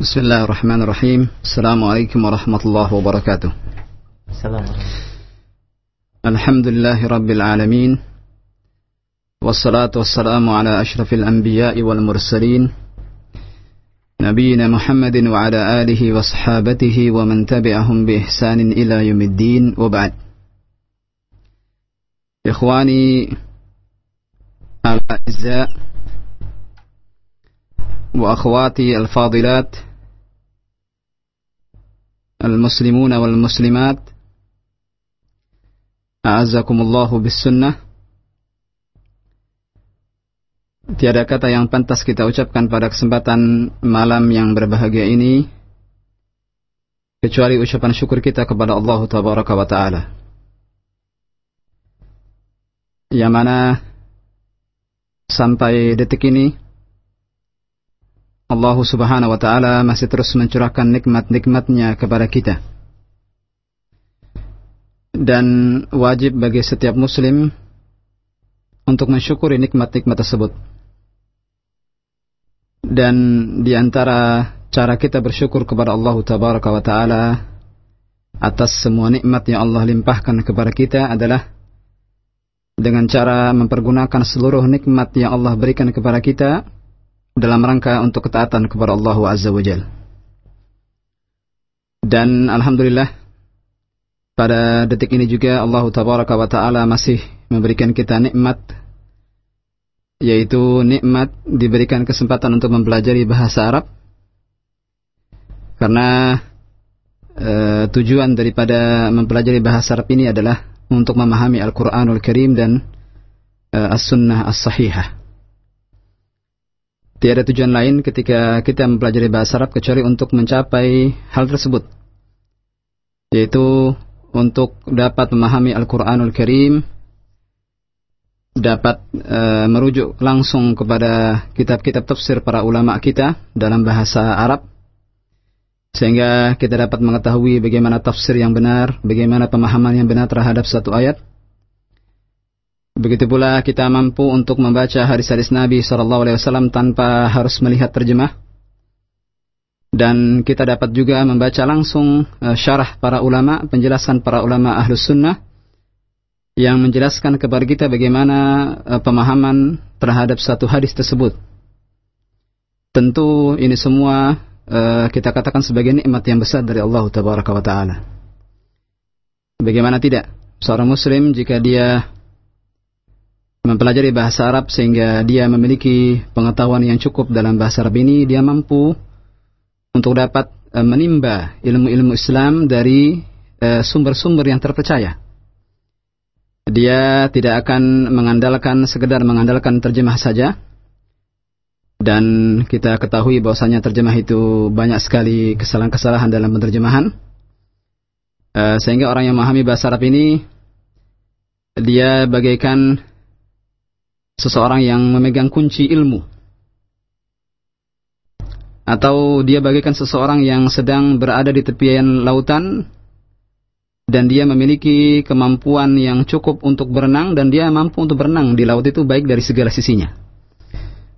بسم الله الرحمن الرحيم السلام عليكم ورحمة الله وبركاته السلام الحمد لله رب العالمين والصلاة والسلام على أشرف الأنبياء والمرسلين نبينا محمد وعلى آله وصحابته ومن تبعهم بإحسان إلى يوم الدين وبعد إخواني الأعزاء وأخواتي الفاضلات المسلمون والمسلمات أعزكم الله بالسنة Tiada kata yang pantas kita ucapkan pada kesempatan malam yang berbahagia ini kecuali ucapan syukur kita kepada Allah Tabaraka wa Ta'ala. Yang mana sampai detik ini Allah Subhanahu wa taala masih terus mencurahkan nikmat-nikmatnya kepada kita. Dan wajib bagi setiap muslim untuk mensyukuri nikmat-nikmat tersebut. Dan di antara cara kita bersyukur kepada Allah Tabaraka wa taala atas semua nikmat yang Allah limpahkan kepada kita adalah dengan cara mempergunakan seluruh nikmat yang Allah berikan kepada kita dalam rangka untuk ketaatan kepada Allah Azza wa Jal. Dan Alhamdulillah pada detik ini juga Allah Tabaraka wa Ta'ala masih memberikan kita nikmat yaitu nikmat diberikan kesempatan untuk mempelajari bahasa Arab karena e, tujuan daripada mempelajari bahasa Arab ini adalah untuk memahami Al-Quranul Karim dan e, As-Sunnah As-Sahihah. Tiada tujuan lain ketika kita mempelajari bahasa Arab kecuali untuk mencapai hal tersebut. Yaitu untuk dapat memahami Al-Quranul Karim, dapat e, merujuk langsung kepada kitab-kitab tafsir para ulama kita dalam bahasa Arab, sehingga kita dapat mengetahui bagaimana tafsir yang benar, bagaimana pemahaman yang benar terhadap satu ayat, Begitu pula kita mampu untuk membaca hadis-hadis Nabi SAW tanpa harus melihat terjemah. Dan kita dapat juga membaca langsung uh, syarah para ulama, penjelasan para ulama ahlus sunnah yang menjelaskan kepada kita bagaimana uh, pemahaman terhadap satu hadis tersebut. Tentu ini semua uh, kita katakan sebagai nikmat yang besar dari Allah Taala. Bagaimana tidak? Seorang muslim jika dia mempelajari bahasa Arab sehingga dia memiliki pengetahuan yang cukup dalam bahasa Arab ini, dia mampu untuk dapat uh, menimba ilmu-ilmu Islam dari uh, sumber-sumber yang terpercaya. Dia tidak akan mengandalkan sekedar mengandalkan terjemah saja. Dan kita ketahui bahwasanya terjemah itu banyak sekali kesalahan-kesalahan dalam penerjemahan. Uh, sehingga orang yang memahami bahasa Arab ini dia bagaikan seseorang yang memegang kunci ilmu. Atau dia bagaikan seseorang yang sedang berada di tepian lautan dan dia memiliki kemampuan yang cukup untuk berenang dan dia mampu untuk berenang di laut itu baik dari segala sisinya.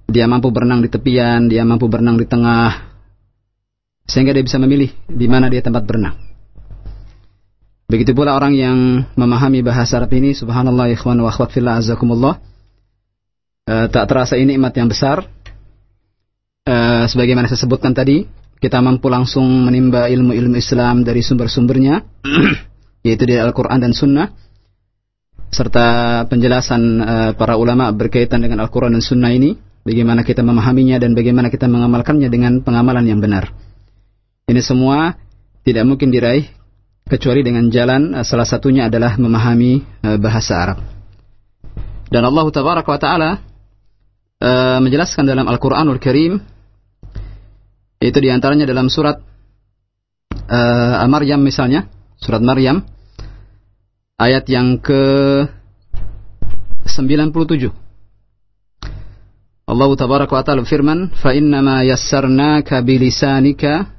Dia mampu berenang di tepian, dia mampu berenang di tengah, sehingga dia bisa memilih di mana dia tempat berenang. Begitu pula orang yang memahami bahasa Arab ini, subhanallah ikhwan wa akhwat fillah azakumullah, uh, tak terasa ini nikmat yang besar. Uh, sebagaimana saya sebutkan tadi, kita mampu langsung menimba ilmu-ilmu Islam dari sumber-sumbernya, yaitu dari Al-Quran dan Sunnah, serta penjelasan uh, para ulama berkaitan dengan Al-Quran dan Sunnah ini, bagaimana kita memahaminya dan bagaimana kita mengamalkannya dengan pengamalan yang benar. Ini semua tidak mungkin diraih kecuali dengan jalan salah satunya adalah memahami bahasa Arab. Dan Allah Tabaraka wa taala uh, menjelaskan dalam Al-Quranul Karim itu di antaranya dalam surat uh, Maryam misalnya surat Maryam ayat yang ke 97 Allah tabaraka wa ta'ala firman fa innama yassarnaka bilisanika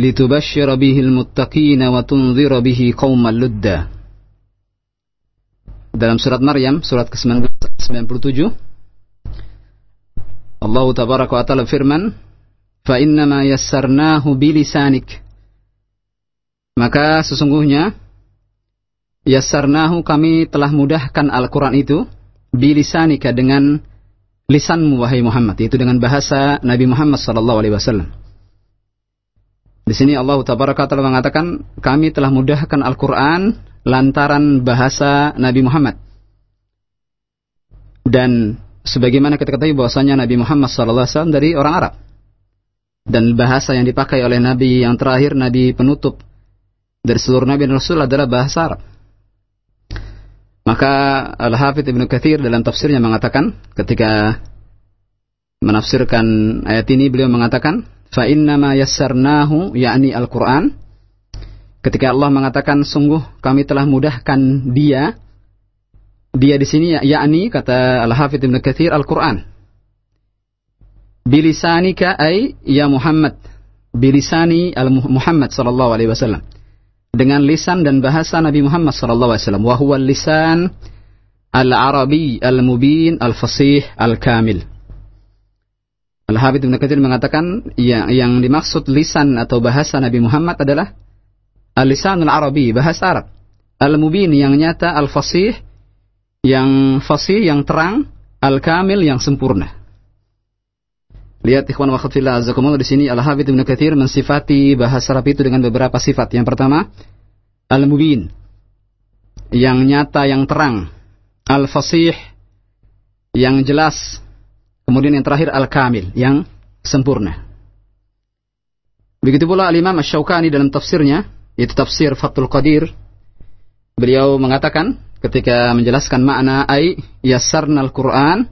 litubashshira bihi almuttaqina wa tunzira bihi qauman ludda. Dalam surat Maryam surat ke-97 Allah tabaraka wa taala firman, fa innama yassarnahu bilisanik. Maka sesungguhnya yassarnahu kami telah mudahkan Al-Qur'an itu bilisanika dengan lisanmu wahai Muhammad. Yaitu dengan bahasa Nabi Muhammad sallallahu alaihi wasallam. Di sini Allah tabaraka taala mengatakan kami telah mudahkan Al-Qur'an lantaran bahasa Nabi Muhammad. Dan sebagaimana kita ketahui bahwasanya Nabi Muhammad SAW dari orang Arab dan bahasa yang dipakai oleh Nabi yang terakhir Nabi penutup dari seluruh Nabi dan Rasul adalah bahasa Arab. Maka Al-Hafidh Ibn Kathir dalam tafsirnya mengatakan ketika menafsirkan ayat ini beliau mengatakan fa yassarnahu yakni Al-Qur'an ketika Allah mengatakan sungguh kami telah mudahkan dia dia di sini yakni kata Al-Hafidz Ibnu Katsir Al-Qur'an. Bilisanika ay ya Muhammad. Bilisani al Muhammad sallallahu alaihi wasallam. Dengan lisan dan bahasa Nabi Muhammad sallallahu alaihi wasallam. Wa huwa lisan al-arabi al-mubin al-fasih al-kamil. Al-Habib Ibn Katsir mengatakan ya, yang dimaksud lisan atau bahasa Nabi Muhammad adalah al-lisan al-arabi, bahasa Arab. Al-mubin yang nyata, al-fasih yang fasih, yang terang, al-kamil yang sempurna. Lihat ikhwan wa khafillah azakumullah di sini Al-Hafidz Ibnu Katsir mensifati bahasa Arab itu dengan beberapa sifat. Yang pertama, al-mubin. Yang nyata, yang terang. Al-fasih yang jelas. Kemudian yang terakhir al-kamil yang sempurna. Begitu pula Al-Imam Asy-Syaukani dalam tafsirnya, yaitu tafsir Fathul Qadir, beliau mengatakan ketika menjelaskan makna ai yassarnal Qur'an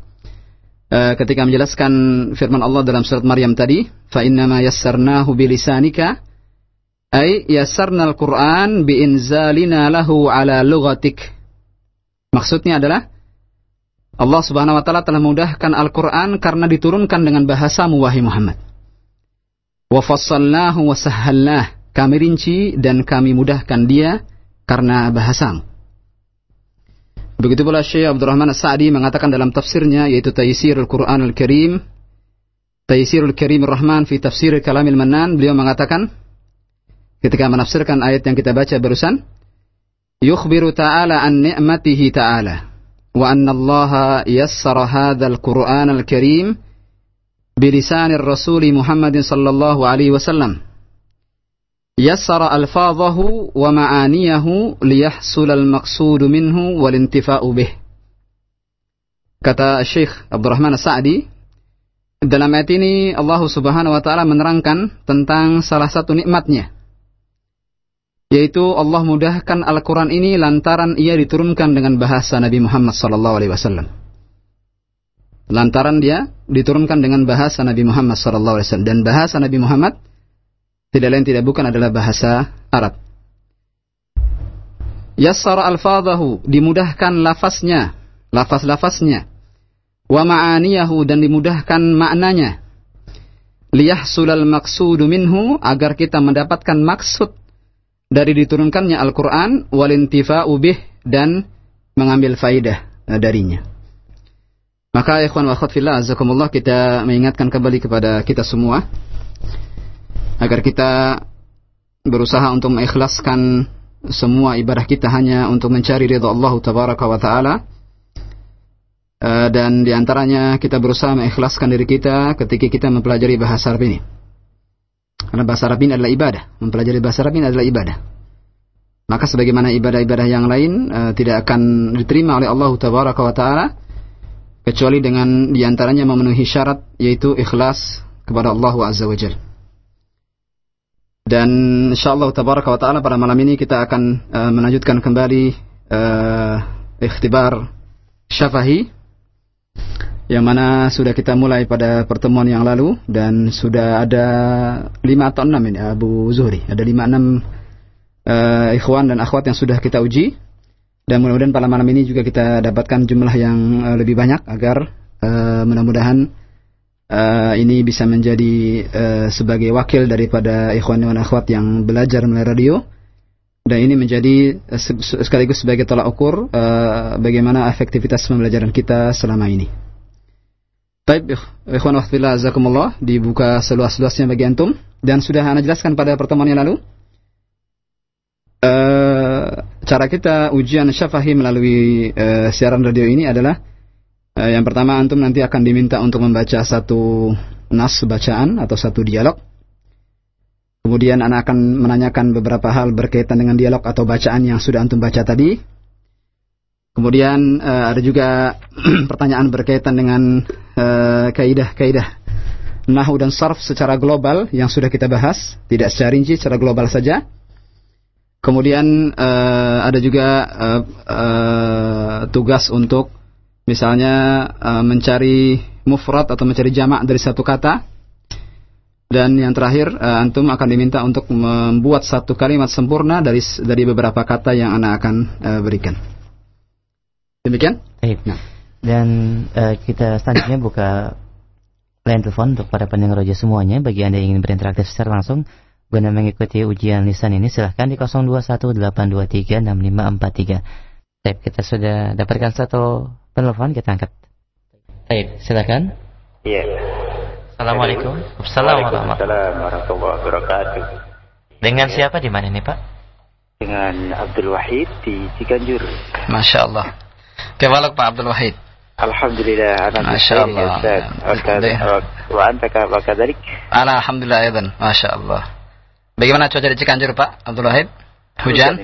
uh, ketika menjelaskan firman Allah dalam surat Maryam tadi fa innama yassarnahu bilisanika ai yassarnal Qur'an biinzalina lahu ala lughatik. Maksudnya adalah Allah Subhanahu wa taala telah memudahkan Al-Qur'an karena diturunkan dengan bahasa wahai Muhammad. Wa fassalnahu wa sahhalnah kami rinci dan kami mudahkan dia karena bahasamu Begitu pula Syekh Abdurrahman As-Sa'di mengatakan dalam tafsirnya yaitu Taysirul Quran Al-Karim Taysirul Karim Ar-Rahman fi Tafsir Kalamil Manan beliau mengatakan ketika menafsirkan ayat yang kita baca barusan yukhbiru ta'ala an ni'matihi ta'ala wa anna Allah yassara hadzal Qur'an Al-Karim bilisanir Rasul Muhammad sallallahu alaihi wasallam wa ma'aniyahu liyahsul al-maqsud minhu wal intifa'u bih. Kata Syekh Abdurrahman Sa'di, dalam ayat ini Allah Subhanahu wa taala menerangkan tentang salah satu nikmatnya yaitu Allah mudahkan Al-Qur'an ini lantaran ia diturunkan dengan bahasa Nabi Muhammad sallallahu alaihi wasallam. Lantaran dia diturunkan dengan bahasa Nabi Muhammad sallallahu alaihi wasallam dan bahasa Nabi Muhammad tidak lain tidak bukan adalah bahasa Arab. Yassara alfadahu, dimudahkan lafaznya, lafaz-lafaznya. Wa ma'aniyahu dan dimudahkan maknanya. Liyahsulal maqsudu minhu agar kita mendapatkan maksud dari diturunkannya Al-Qur'an walintifa'u bih dan mengambil faidah darinya. Maka ikhwan wa akhwat azakumullah kita mengingatkan kembali kepada kita semua agar kita berusaha untuk mengikhlaskan semua ibadah kita hanya untuk mencari ridha Allah tabaraka wa taala. Uh, dan di antaranya kita berusaha mengikhlaskan diri kita ketika kita mempelajari bahasa Arab ini. Karena bahasa Arab ini adalah ibadah. Mempelajari bahasa Arab ini adalah ibadah. Maka sebagaimana ibadah-ibadah yang lain uh, tidak akan diterima oleh Allah tabaraka wa taala kecuali dengan di antaranya memenuhi syarat yaitu ikhlas kepada Allah azza wa jalla dan insyaallah tabaraka wa taala pada malam ini kita akan uh, melanjutkan kembali uh, ikhtibar syafahi yang mana sudah kita mulai pada pertemuan yang lalu dan sudah ada lima atau enam ini Abu Zuhri. Ada lima enam uh, ikhwan dan akhwat yang sudah kita uji. Dan mudah-mudahan pada malam ini juga kita dapatkan jumlah yang uh, lebih banyak agar uh, mudah-mudahan uh, ini bisa menjadi uh, sebagai wakil daripada ikhwan dan akhwat yang belajar melalui radio. Dan ini menjadi uh, sekaligus sebagai tolak ukur uh, bagaimana efektivitas pembelajaran kita selama ini. Baik, ikhwan azakumullah dibuka seluas-luasnya bagi antum. Dan sudah Anda jelaskan pada pertemuan yang lalu uh, cara kita ujian syafahi melalui uh, siaran radio ini adalah uh, yang pertama antum nanti akan diminta untuk membaca satu nas bacaan atau satu dialog Kemudian anak akan menanyakan beberapa hal berkaitan dengan dialog atau bacaan yang sudah antum baca tadi. Kemudian uh, ada juga pertanyaan berkaitan dengan uh, kaidah-kaidah nahu dan sarf secara global yang sudah kita bahas, tidak secara rinci, secara global saja. Kemudian uh, ada juga uh, uh, tugas untuk misalnya uh, mencari mufrad atau mencari jamak dari satu kata dan yang terakhir, uh, antum akan diminta untuk membuat satu kalimat sempurna dari dari beberapa kata yang anak akan uh, berikan. Demikian? Baik. Nah. Dan uh, kita selanjutnya buka line telepon untuk para pendengar roja semuanya. Bagi Anda yang ingin berinteraksi secara langsung, guna mengikuti ujian lisan ini, silahkan di 0218236543. Baik, kita sudah dapatkan satu penelpon, kita angkat. Baik, silahkan. Iya. Assalamualaikum. Assalamualaikum warahmatullahi wabarakatuh. Dengan siapa di mana ini Pak? Dengan Abdul Wahid di Ciganjur. Masya Allah. Kewalak Pak Abdul Wahid. Alhamdulillah. Masya Allah. Alhamdulillah aydan. Masya Allah. Bagaimana cuaca di Ciganjur Pak Abdul Wahid? Hujan?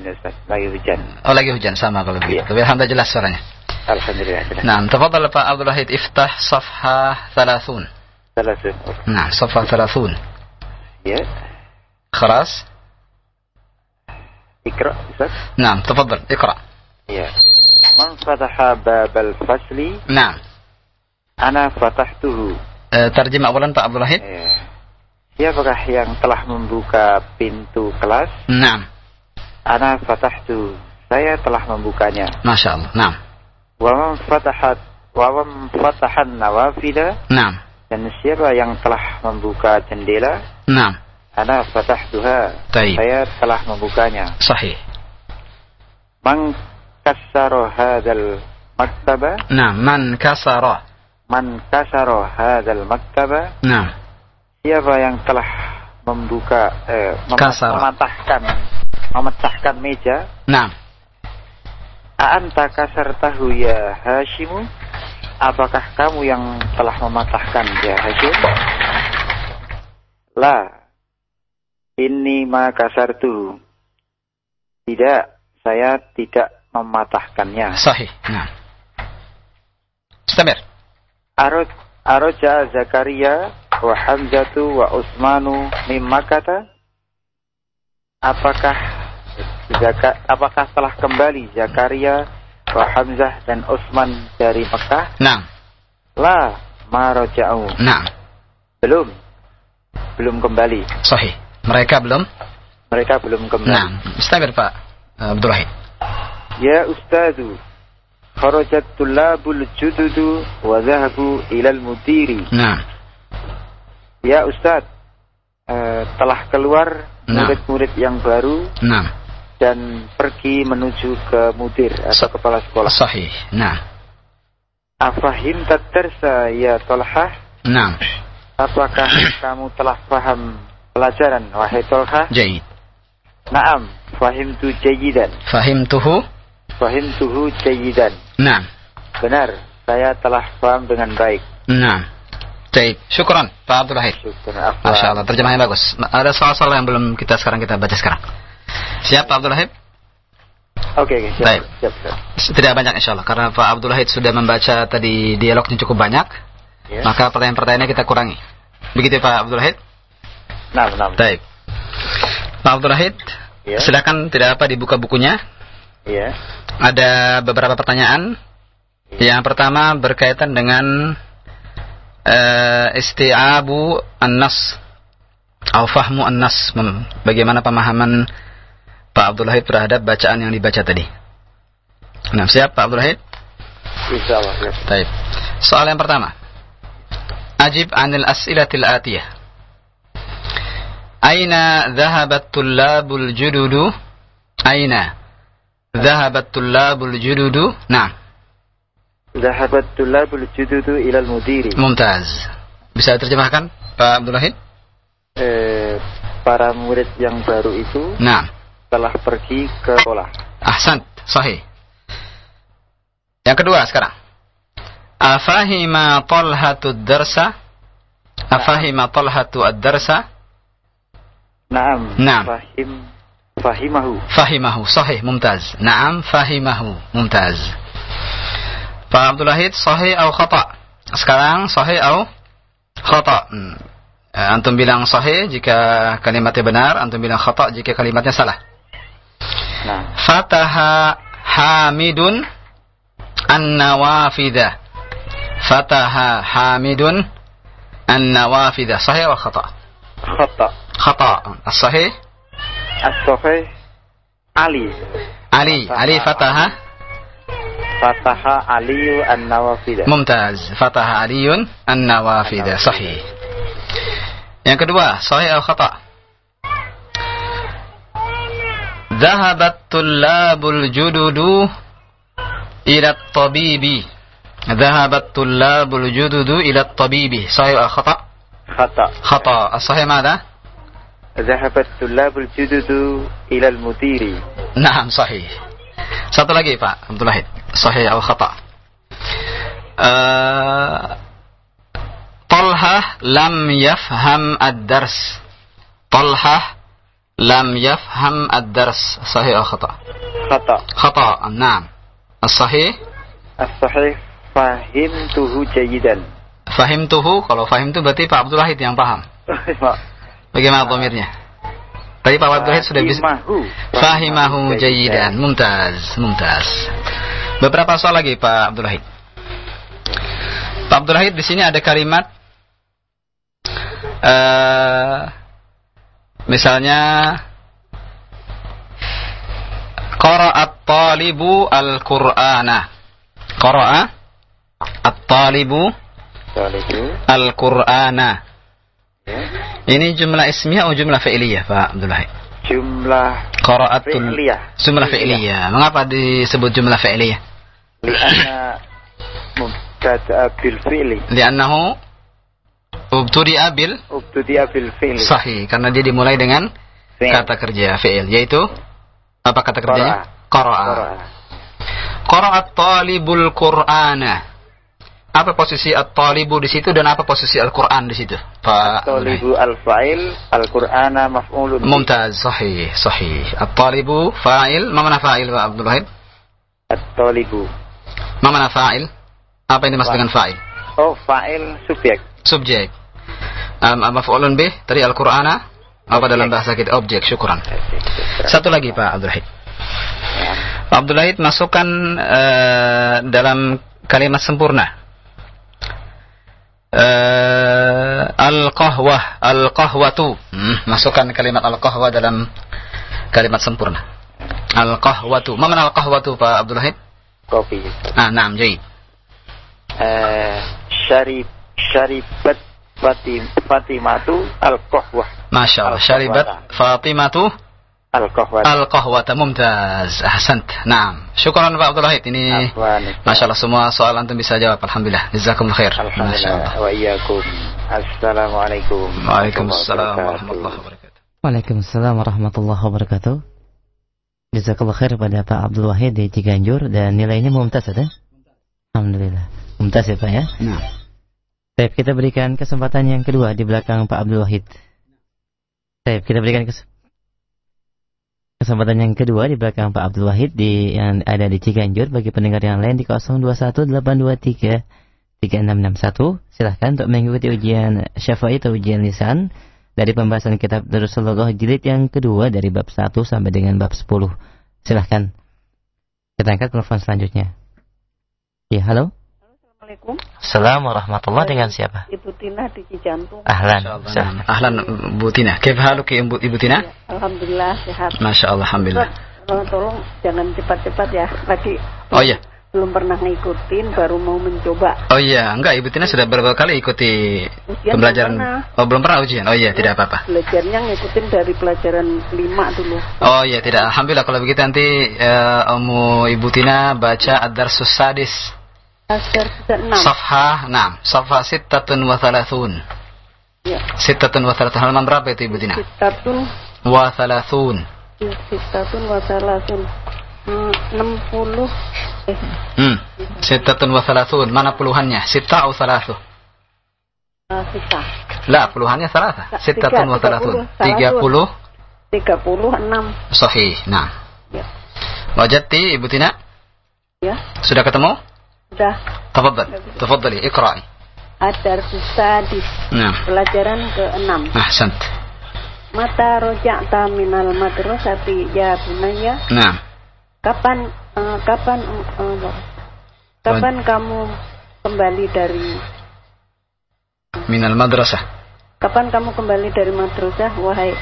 Lagi hujan. Oh lagi hujan sama kalau begitu. Tapi alhamdulillah jelas suaranya. Alhamdulillah. Nah, tafadhal Pak Abdul Wahid iftah safha 30. ثلاثة نعم صفحة ثلاثون يا خلاص اقرأ أستاذ نعم تفضل اقرأ يا من فتح باب الفصل نعم أنا فتحته uh, terjemah awalan Pak Abdul Wahid ya. Siapakah yang telah membuka pintu kelas? Naam. Ana fatahtu. Saya telah membukanya. Masya Allah. Naam. Wa fatahat wa fatahan nawafila? Naam. Dan siapa yang telah membuka jendela? Naam. Ana fatahtuha. Taib. Saya telah membukanya. Sahih. Man kasara hadzal maktaba? Naam, man kasara. Man kasara hadzal maktaba? Naam. Siapa yang telah membuka eh, mem kasara. mematahkan memecahkan meja? Naam. A'anta kasartahu ya Hashimu? Apakah kamu yang telah mematahkan ya Hashim? La. Ini makasar tuh. Tidak, saya tidak mematahkannya. Sahih. Nah. Istamir. Aroj Aroja Zakaria wa Hamzatu wa Usmanu mimmakata. Apakah Zaka, apakah telah kembali Zakaria wa Hamzah dan Utsman dari Mekah? Nah. La maraja'u. Nah. Belum. Belum kembali. Sahih. Mereka belum? Mereka belum kembali. Nah. Istabir Pak Abdul Rahim. Ya Ustazu. Kharajat tulabul jududu wa zahabu ilal mudiri. Nah. Ya Ustaz. Uh, telah keluar murid-murid yang baru. Nah dan pergi menuju ke mudir atau kepala sekolah. Sahih. Nah. Afahim tatarsa ya Tolhah? Nah. Apakah kamu telah paham pelajaran wahai Tolhah? Jayid. Naam, fahim tu jayidan. Fahim tuhu? Fahim tuhu jayidan. Nah. Benar, saya telah paham dengan baik. Nah. Baik, syukran Pak Abdul Wahid. Syukran. Masya Allah, terjemahnya bagus. Ada soal-soal yang belum kita sekarang kita baca sekarang. Siap Pak Abdul Wahid? Oke, okay, siap, Baik. siap, siap. Tidak banyak insya Allah karena Pak Abdul Wahid sudah membaca tadi dialognya cukup banyak. Ya. Maka pertanyaan-pertanyaannya kita kurangi. Begitu Pak Abdul Wahid? Nah, nah. Baik. Pak Abdul Wahid, ya. silakan tidak apa dibuka bukunya. Iya. Ada beberapa pertanyaan. Ya. Yang pertama berkaitan dengan uh, isti'abu an-nas atau fahmu an-nas. Bagaimana pemahaman Pak Abdul Wahid terhadap bacaan yang dibaca tadi. Nah, siap Pak Abdul Wahid? Insya Allah. Ya. Baik. Soal yang pertama. Ajib anil as'ilatil atiyah. Aina dhahabat tullabul jududu? Aina dhahabat tullabul jududu? Nah. Zahabat tulabul jududu ilal mudiri. Mumtaz. Bisa terjemahkan Pak Abdul Wahid? Eh, para murid yang baru itu Nah, telah pergi ke sekolah. ahsan, sahih. Yang kedua sekarang. Afahima Talhatu darsa? Afahima Talhatu ad-darsa? Naam. Naam. Fahim fahimahu. Fahimahu, sahih, mumtaz. Naam, fahimahu, mumtaz. Pak Abdul Wahid, sahih atau khata? Sekarang sahih atau khata? Hmm. Eh, Antum bilang sahih jika kalimatnya benar, antum bilang khata jika kalimatnya salah. نعم. فتح حامد النوافذ. فتح حامد النوافذ. صحيح ولا خطأ؟ خطأ. خطأ. الصحيح؟ الصحيح. علي. علي. فتح علي فتح. فتح علي النوافذ. ممتاز. فتح علي النوافذ. صحيح. yang kedua sahih atau khata' ذهب الطلاب الجدد إلى الطبيب. ذهب الطلاب الجدد إلى الطبيب. صحيح خطأ؟ خطأ. خطأ. الصحيح ماذا؟ ذهب الطلاب الجدد إلى المدير. نعم صحيح. satu lagi Pak Abdul Wahid sahih atau khata uh, Talha lam yafham ad-dars Talha lam yafham ad-dars sahih atau khata? Khata. Khata. Naam. As-sahih? As-sahih fahimtuhu jayidan. Fahimtuhu kalau fahim tuh berarti Pak Abdul Wahid yang paham. Bagaimana pemirnya? Tadi Pak Abdul Wahid sudah bisa. Fahimahu jayidan. Mumtaz, mumtaz. Beberapa soal lagi Pak Abdul Wahid. Pak Abdul Wahid di sini ada kalimat eh uh, misalnya qara'at talibu al-Qur'ana qara'a at-talibu Talibu. al-Qur'ana Ya. ini jumlah ismiyah atau jumlah fi'liyah Pak Abdul Wahid Jumlah Qara'atul fi'liyah. Jumlah fi'liyah. Mengapa disebut jumlah fi'liyah? Lianna mubtada'a bil fi'li. Li'annahu ubtudi'a bil Ubtudi'a bil fi'li. sahih karena dia dimulai dengan Fi'l. kata kerja fi'il yaitu apa kata kerjanya? Qara'a. Qara'a. Talibul Qur'ana. Apa posisi at-talibu di situ dan apa posisi Al-Qur'an di situ? Pak Talibu al-fa'il al-Qur'ana maf'ulun. Mumtaz, sahih, sahih. At-talibu fa'il, ma mana fa'il Pak Abdul Wahid? At-talibu. Ma mana fa'il? Apa yang dimaksud dengan fa'il? Oh, fa'il subjek. Subjek. Um, maf'ulun bih tadi Al-Qur'ana apa dalam bahasa kita objek syukuran. Satu lagi Pak Abdul Wahid. Pak Abdul Wahid masukkan eh, dalam kalimat sempurna. Eh, al-qahwah, al-qahwatu. Hmm, masukkan kalimat al-qahwah dalam kalimat sempurna. Al-qahwatu. Ma mana al-qahwatu Pak Abdul Wahid? Kopi. Ah, naam, jaid. Eh, syarib syaribat Fatim Fatimatu al-qahwah. Masya Allah. Al-qahwata. Syaribat Fatimatu Al-qahwah. Al-qahwata mumtaz. Ahsant. Naam. Syukran Pak Abdul Wahid. Ini. Masya Allah semua soal antum bisa jawab. Alhamdulillah. Jazakumullah khair. Masya Alhamdulillah Allah. wa iyyakum. Assalamualaikum. Waalaikumsalam warahmatullahi wabarakatuh. Waalaikumsalam warahmatullahi wabarakatuh. Jazakallah khair pada Pak Abdul Wahid di Ciganjur dan nilainya mumtaz ya? Alhamdulillah. Mumtaz ya Pak ya? Nah. Baik, kita berikan kesempatan yang kedua di belakang Pak Abdul Wahid. Baik, kita berikan kes- kesempatan yang kedua di belakang Pak Abdul Wahid di yang ada di Ciganjur bagi pendengar yang lain di 021823 3661. Silahkan untuk mengikuti ujian syafa'i atau ujian lisan dari pembahasan kitab Rasulullah jilid yang kedua dari bab 1 sampai dengan bab 10. Silahkan. Kita angkat telepon selanjutnya. Ya, halo. Assalamualaikum, Assalamualaikum warahmatullahi dengan siapa? Ibu Tina di Cijantung. Ahlan. Nah, Ahlan Bu Tina. Kif haluk ya Ibu, Ibu Tina? Ya, Alhamdulillah sehat. Masya Allah. Alhamdulillah. Tolong, tolong jangan cepat-cepat ya. Lagi Oh iya. belum pernah ngikutin, baru mau mencoba. Oh iya. Enggak, Ibu Tina sudah berapa kali ikuti Ujian pembelajaran? belum. Oh, belum pernah ujian. Oh iya, tidak apa-apa. Belajarnya ngikutin dari pelajaran 5 dulu. Oh iya, tidak. Alhamdulillah kalau begitu nanti eh, Umu Ibu Tina baca Ad-Darsus Sadis. Safha, nah, Safha sittatun wa thalathun. Ya. Sittatun wa thalathun. Halaman berapa itu Ibu Tina? Sitatun, Wa thalathun. sitatun wasalasun. Hmm, Enam puluh. Eh, Hmm. Sittatun wa thalathun. Mana puluhannya? Sitta atau thalathu? ah, sita. La, puluhannya thalatha. Sittatun wa thalathun. puluh, Tiga puluh. Tiga puluh enam. Sahih. Nah. Ya. Wajadti Ibu Tina? Ya. Sudah ketemu? Sudah. Tafadhal. Tafadhali, iqra'i. Adar sadis. Nah. Pelajaran ke-enam. Ahsant. Mata roja'ta minal madrasati ya bunaya. Nah. Kapan eh, kapan eh, kapan kamu kembali dari Minal madrasah. kapan kamu kembali dari madrasah wahai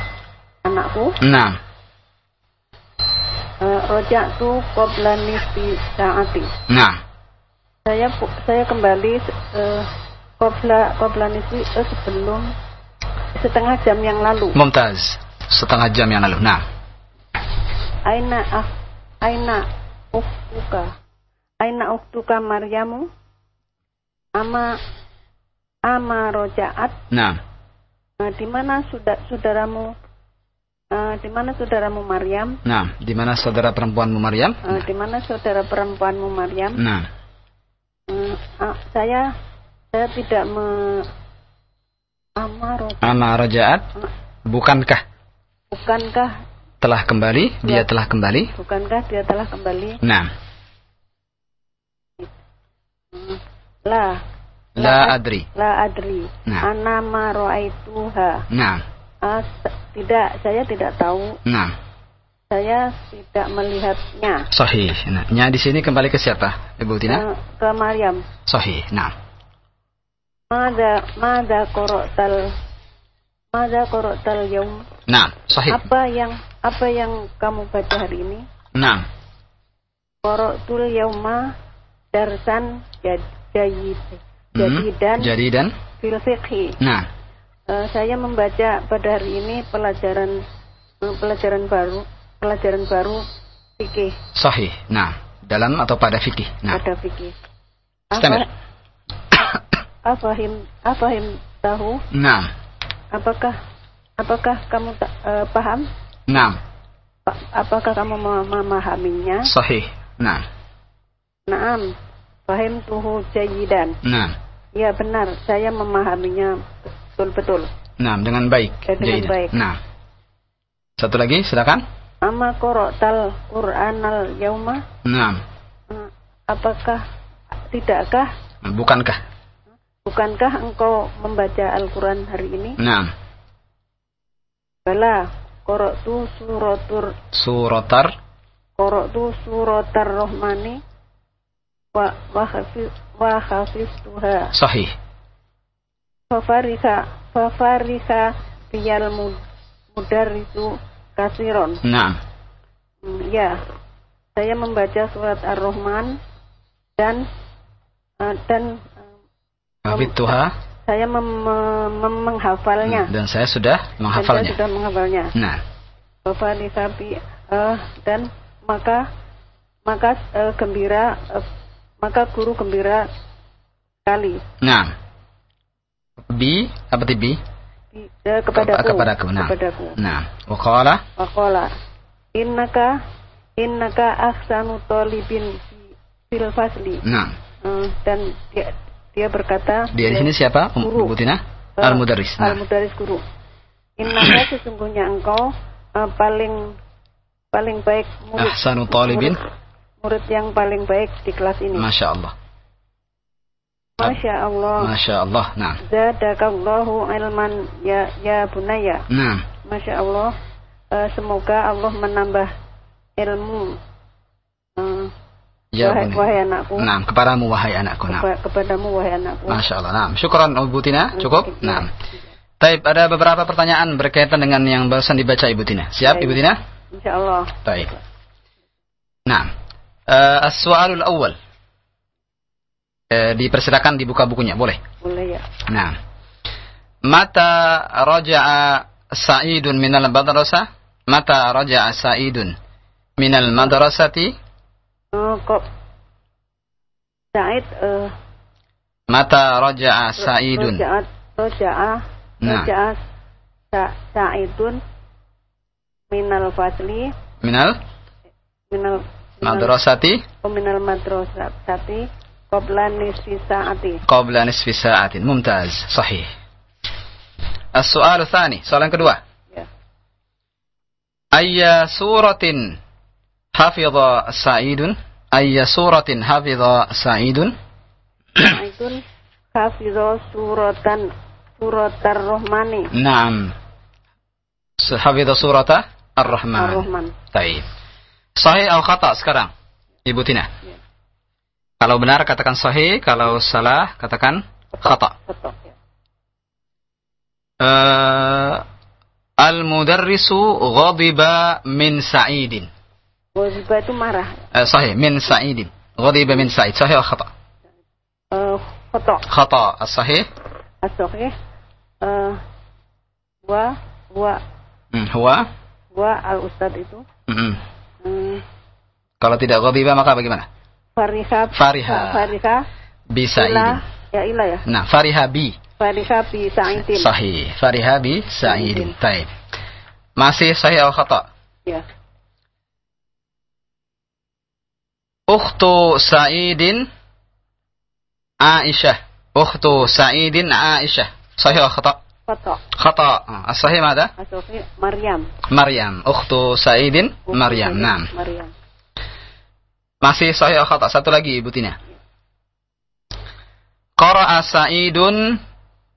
anakku? Nah. Eh, roja'tu qabla nisfi sa'ati. Nah. Saya saya kembali qabla nisfi eh, sebelum setengah jam yang lalu. Mumtaz. Setengah jam yang lalu. Nah. Aina ah, aina uktuka. Aina uktuka Maryamu? Ama ama roja'at Nah. Eh, di mana suda, saudaramu eh, di mana saudaramu Maryam? Nah. Di mana saudara perempuanmu Maryam? Eh, di mana saudara perempuanmu Maryam? Nah. Eh, ah, saya saya tidak me amaro Ama rajaat. Bukankah bukankah telah kembali? Dia Ya. telah kembali? bukankah dia telah kembali? Nah. Hmm, La La adri. la adri. Nah. Ana ma ra'aituha. Nah. Ah, s- tidak, saya tidak tahu. Nah. Saya tidak melihatnya. Sahih. Nah. Nya di sini kembali ke siapa? Ibu Tina? Eh, ke Maryam. Sahih. Nah. Mada mada korotal mada korotal yaum. Nah. Sahih. Apa yang apa yang kamu baca hari ini? Nah. Korotul yauma darsan jad- jayid Hmm. jadi dan Jadi dan? fil fiqhi. Nah. Eh, saya membaca pada hari ini pelajaran eh, pelajaran baru pelajaran baru fikih Sahih. Nah. Dalam atau pada fikih? Nah. pada fikih. Istamir. Afahim afahim tahu? Nah. Apakah apakah kamu eh, paham? Nah. Pa- Apakah kamu mem- memahaminya? Sahih. Nah. Naam, fahim tuhu jayidan. Nah. Ya benar, saya memahaminya betul-betul. Nah. Dengan baik. Ya, dengan Jayidan. baik. Nah. Satu lagi, silakan. Ama korotal Qur'an al yauma? Nah. Eh, Apakah tidakkah Bukankah? bukankah engkau membaca Al-Qur'an hari ini? Nah. Bala, qara'tu suratur Suratar. qara'tu suratar rahmani wa wa hafiz wa hafiztuha. Sahih. Fafarika fafarika biyal mud- mudarrisu kasiron. Nah. Hmm, ya, saya membaca surat Ar-Rahman dan eh, dan eh, Hafidtuha. saya mem- mem- menghafalnya. Dan saya sudah Dan saya menghafalnya. sudah menghafalnya. Nah. Fafarika bi eh, dan maka maka eh, gembira eh, maka guru gembira sekali Nah. Bi apa ti bi? di- eh, kepadaku Kepadaku. Nah. kepadaku. Nah. Wa qala Waqala innaka innaka ahsanu talibin fi- fil fasli. Nah. Eh, dan dia dia berkata Dia di sini siapa? Guru. Bu Tina? eh, Al-Mudarris. Nah. Al-Mudarris guru. Innaka sesungguhnya engkau eh, paling paling baik murid Ahsanu talibin. murid, murid yang paling baik di kelas ini. Masya Allah. Masya Allah. Masya Allah. Nah. Zadakallahu ilman ya ya bunaya. Nah. Masya Allah. Eh, semoga Allah menambah ilmu. Eh, Ya wahai, wahai anakku. Nah, kepadamu wahai anakku. Nah. Kepa- kepadamu wahai anakku. Masya Allah. Nah, syukran Ibu Tina. Cukup? Nah. Taib, ada beberapa pertanyaan berkaitan dengan yang barusan dibaca Ibu Tina. Siap Baik. Ibu Tina? Insya Allah. Baik. Nah, eh, as-su'alul awal. Eh, dipersilakan dibuka bukunya, boleh? Boleh ya. Nah. Mata raja'a Sa'idun minal madrasah? Mata raja'a Sa'idun minal madrasati? Eh, kok Sa'id eh Mata raja'a Sa'idun. Roja'a Roja'a Nah. Sa'idun minal fasli Minal minal minal madrasati oh, minal madrasati qabla nisfi sa'ati. qabla nisfi sa'atin. Mumtaz. Sahih. السؤال الثاني soalan kedua Ya. أي سورة حفظ سعيد أي سورة حفظ سعيد Sa'idun hafiza suratan suratar rahmani نعم حفظ سورة الرحمن ar-rahman. طيب صحيح أو خطأ sekarang Ibu Tina Ya. Kalau benar katakan sahih, kalau salah katakan khata. Uh, Al-mudarrisu ghadiba min sa'idin. Ghadiba itu marah. Uh, sahih, min sa'idin. Ghadiba min sa'id. Sahih atau khata? Uh, khata. Khata. As-sahih? As-sahih. Uh, wa, wa. Hmm, huwa? Wa al-ustad itu. Mm -hmm. hmm. Kalau tidak ghadiba maka bagaimana? Fariha Fariha. Fariha بسعيد Ila ya ila ya nah fariha bi Fariha bi Sa'idin صحيح fariha bi سعيد طيب masih sahih atau khata ya ukhtu sa'idin Aisyah ukhtu sa'idin Aisyah sahih atau khata khoto khata Ah, as-sahih ماذا as-sahih Maryam Maryam ukhtu sa'idin Maryam nah Maryam masih sahih atau khata? Satu lagi Ibu Tina. Qara'a Sa'idun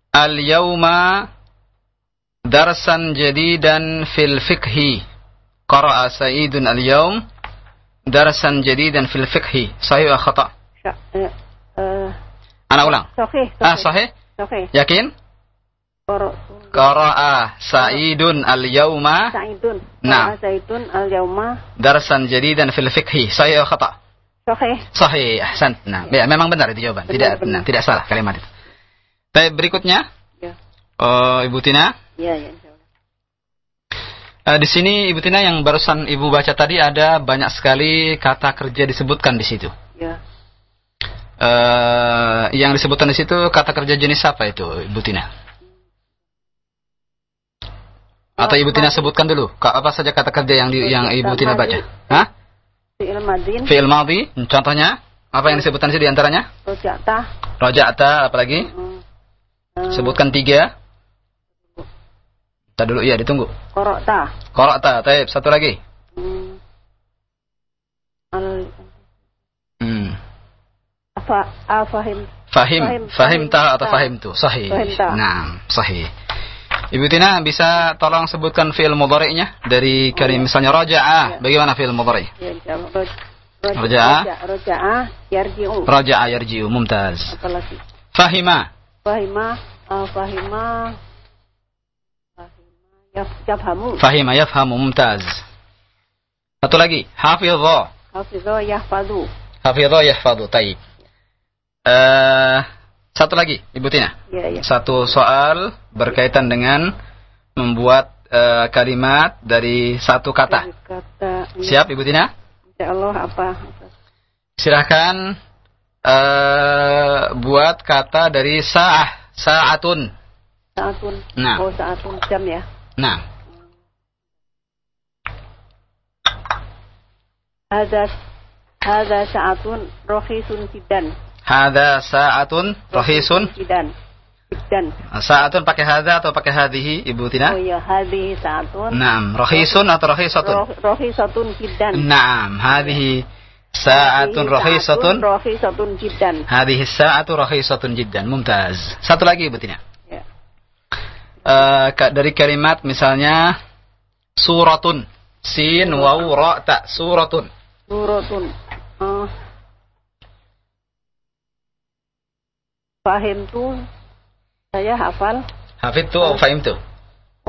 al-yawma darsan jadidan fil fiqhi. Qara'a Sa'idun al-yawm darsan jadidan fil fiqhi. Sahih atau khata? Sya- eh, eh, Ana ulang. sahih Ah, sahih? sahih Yakin? Qara Qara'a Sa'idun al-yawma Sa'idun Nah. Sa'idun al-yawma darsan jadidan fil fiqhi. Sahih atau khata? sahih Sahih, ahsan. Nah, ya, memang benar itu jawaban. Benar, tidak benar. Nah, tidak salah kalimat itu. Baik, berikutnya ya Oh, Ibu Tina. ya ya Eh, di sini Ibu Tina yang barusan Ibu baca tadi ada banyak sekali kata kerja disebutkan di situ. ya Eh, yang disebutkan di situ kata kerja jenis apa itu, Ibu Tina? Atau Ibu Tina sebutkan dulu, apa saja kata kerja yang di, yang Ibu Tina baca? Hah? fi'il madin Fi'il madhi, contohnya apa yang disebutkan di situ di antaranya? roja'ta Roja'ata, apalagi? hmm, eh, Sebutkan tiga. Kita dulu, iya ditunggu. Korokta. Qara'ta, taib, satu lagi. Hmm. Al Hmm. Fahim, Fahim, fahim ta atau fahim fahim tu, sahih. Fahim ta. Nah, sahih. Ibu Tina bisa tolong sebutkan fi'il mudhari'nya dari karim misalnya raja'a. Iya. Bagaimana fi'il mudhari'? ya Roja'a. roja- Roja'a yarji'u. Raja'a yarji'u, mumtaz. Apalagi Fahima, fahima ah, fahima fahima yaf- yafhamu fahima yafhamu, mumtaz. Satu lagi, hafidha. hafidho yahfadu Hafidha yahfadhu, taib. Eh, satu lagi, Ibu Tina. ya ya Satu soal berkaitan dengan membuat eh, kalimat dari satu kata. Dari kata Siap, Ibu Tina? insyaallah apa Silahkan eh, buat kata dari sa'ah, sa'atun. saatun Nah. oh saatun jam ya Nah, Hada hada saatun rohisun jidan. Hadza sa'atun rahisun. jidan. Jidan. Sa'atun pakai hadza atau pakai hadhihi, Ibu Tina? Oh ya, hadhihi saatun. Naam, rahisun atau rahisatun? Roh- Rohisatun jidan. Naam, hadhihi sa'atun rahisatun. Rohisatun jidan. Hadhihi sa'atu rahisatun jiddan. Mumtaz. Satu lagi, Ibu Tina. Ya. Ka- dari kalimat misalnya suratun. Sin waw ra ta suratun. Suratun. Uh, Fahim tu saya hafal. Hafidtu atau fahimtu?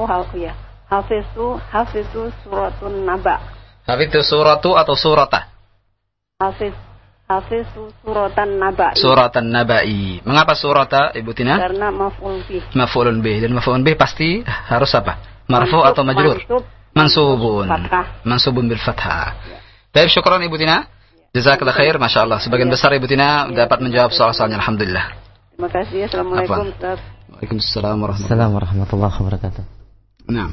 Oh hal ya. Hafiz tu hafiz tu suratun naba. Hafidtu suratu atau surata? Hafiz hafiz tu suratan naba. Suratan nabai. Mengapa surata, Ibu Tina? Karena maf'ul bih. Maf'ulun bih. Dan maf'ulun bih pasti harus apa? Marfu atau majrur? mansub. Mansubun. Fathah. Mansubun bil fathah. Baik, syukran Ibu Tina. Jazakallah khair, Masya Allah. Sebagian besar Ibu Tina dapat menjawab soal-soalnya, Alhamdulillah. Terima kasih. Assalamualaikum. Ustaz. Waalaikumsalam warahmatullahi warahmatullahi wabarakatuh. Nah,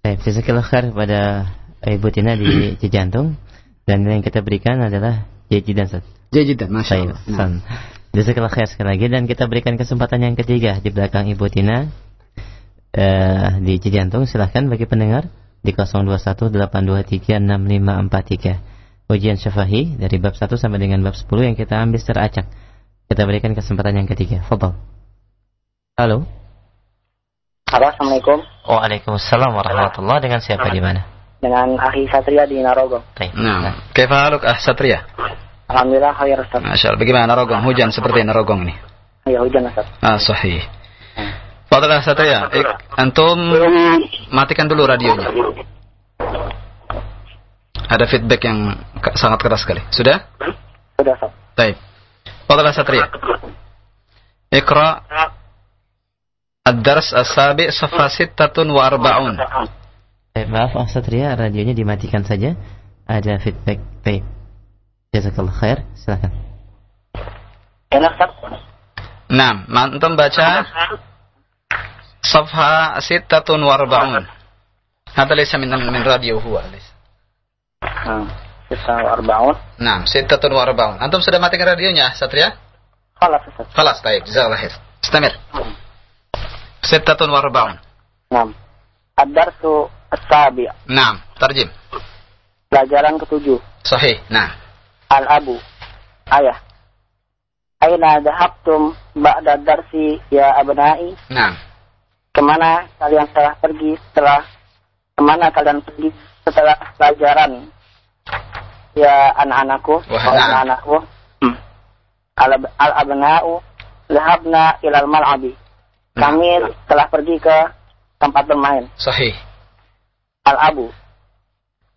Baik, jazakallah khair kepada Ibu Tina di Cijantung dan yang kita berikan adalah Jeji dan Sat. jajidan, Masya Allah. Nah. San. Jazakallah khair sekali lagi dan kita berikan kesempatan yang ketiga di belakang Ibu Tina eh, di Cijantung silahkan bagi pendengar di 0218236543 ujian syafahi dari bab 1 sampai dengan bab 10 yang kita ambil secara acak kita berikan kesempatan yang ketiga Fadal Halo Halo, Assalamualaikum. Waalaikumsalam warahmatullahi dengan siapa di mana? Dengan Ahi Satria di Narogong. Baik. Nah, kaifa haluk ah Satria? Alhamdulillah, khair Ustaz. Masya Allah. Bagaimana Narogong? Hujan seperti Narogong ini. Ya, hujan Ustaz. Ah, sahih. Fadlah Satria, ik, antum matikan dulu radionya. Ada feedback yang sangat keras sekali. Sudah? Sudah, Ustaz. Baik. Fadlah Satria. Iqra Ad-Dars As-Sabi Safa Sittatun wa Arba'un. Eh, maaf Satria, radionya dimatikan saja. Ada feedback. Baik. Jazakallah khair. Silakan. Enak. Nah, antum baca Safha Sittatun wa Arba'un. Hada laysa min radio huwa. Sita arba'un. Nah, sitatun Tun arba'un. Antum sudah matikan radionya, Satria? Kalas, Ustaz. Kalas, baik. Jazakallah khair. Istamir. Sitatun Tun arba'un. Naam. Ad-darsu as-sabi'. Naam, tarjim. Pelajaran ketujuh. Sahih. Nah. Al-abu. Ayah. Aina dhahabtum ba'da darsi ya abnai? Naam. Ke mana kalian telah pergi setelah ke mana kalian pergi setelah pelajaran ya anak-anakku, anak-anakku. Hmm. Al-abna'u zahabna ilal mal'abi. Nah. Kami telah pergi ke tempat bermain. Sahih. Al-abu.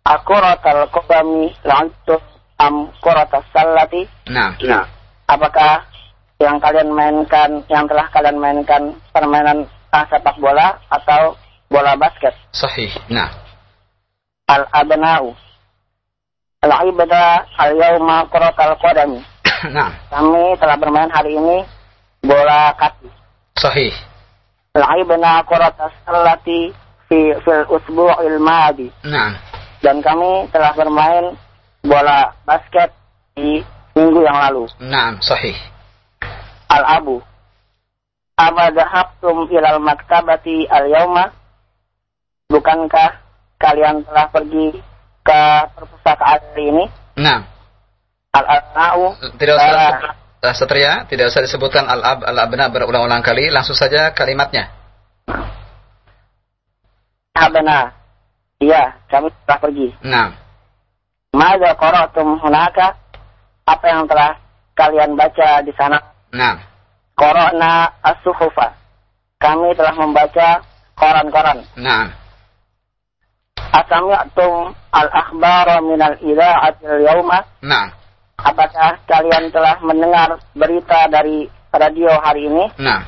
Aku rotal kubami lantus am korotas salati. Nah. Nah. Apakah yang kalian mainkan, yang telah kalian mainkan permainan ah, sepak bola atau bola basket? Sahih. Nah. Al-abna'u al-ibada al-yauma kurotal qadami. Nah. Kami telah bermain hari ini bola kaki. Sahih. Al-ibada kurotas salati fi fil ilma madi. Nah. Dan kami telah bermain bola basket di minggu yang lalu. Nah, sahih. Al-abu. Apa dahabtum ilal maktabati al-yauma? Bukankah kalian telah pergi ke perpustakaan hari ini. Nah. Al-Abna'u. Tidak usah uh, Satria, tidak usah disebutkan al-ab al-abna berulang-ulang kali, langsung saja kalimatnya. Abna. Iya, kami telah pergi. Nah. Mada korotum hunaka? Apa yang telah kalian baca di sana? Nah. Korona asuhufa. Kami telah membaca koran-koran. Nah. Asami'tum al-akhbara minal ila'atil yawma Nah. Apakah kalian telah mendengar berita dari radio hari ini? Nah.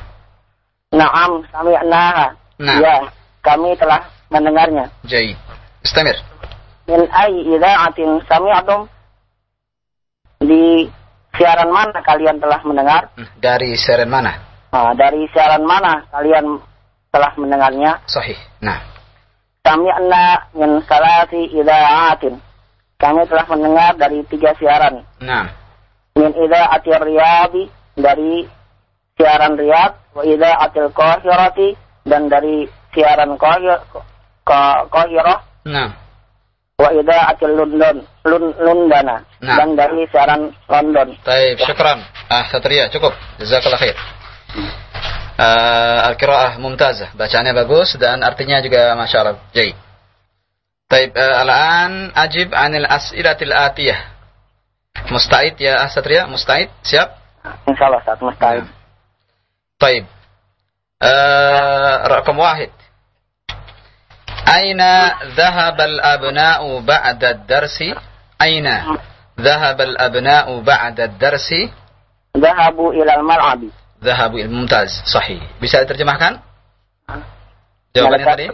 Naam kami Nah. Ya, kami telah mendengarnya. Jadi, istamir. Min ai ila'atin sami'tum? Di siaran mana kalian telah mendengar? Hmm, dari siaran mana? Nah, dari siaran mana kalian telah mendengarnya? Sahih. Nah. Sami'na min salati ida'atin. Kami telah mendengar dari tiga siaran. Nah. Min ida'ati riyadi dari siaran Riyadh, wa ida'ati al-kohirati dan dari siaran Qahirah. Nah. Wa idha'atil London, Londona nah. dan dari siaran London. Baik, syukran. Ah, Satria, cukup. Jazakallah khair. Hmm uh, Al-Qira'ah mumtazah. Bacaannya bagus dan artinya juga Masya Allah. Jadi. Taib, uh, al-an ajib anil as'ilatil atiyah. Musta'id ya Satria, musta'id. Siap? Insya Allah, saat musta'id. Hmm. Taib. Eh, uh, rakam wahid. Aina dhahabal abna'u بعد الدرس. Aina hmm. dhahabal abna'u ba'da darsi? Dhahabu ilal mal'abi. Zahabu mumtaz sahih. Bisa diterjemahkan? Jawabannya mereka, tadi?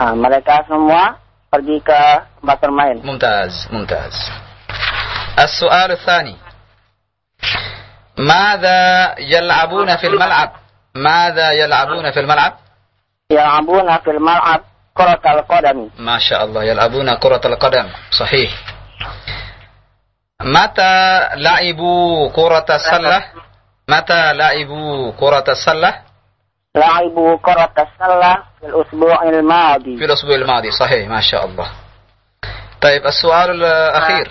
Ah, mereka semua pergi ke tempat main. Mumtaz, mumtaz. As-su'al tsani. Mada yal'abuna fil mal'ab? Mada yal'abuna fil mal'ab? Yal'abuna fil mal'ab kuratal qadami. Masya Allah, yal'abuna kuratal qadam. Sahih. Mata la'ibu kuratas sallah? متى لعبوا كرة السلة لعبوا كرة السلة في الأسبوع الماضي في الأسبوع الماضي صحيح ما شاء الله طيب السؤال الأخير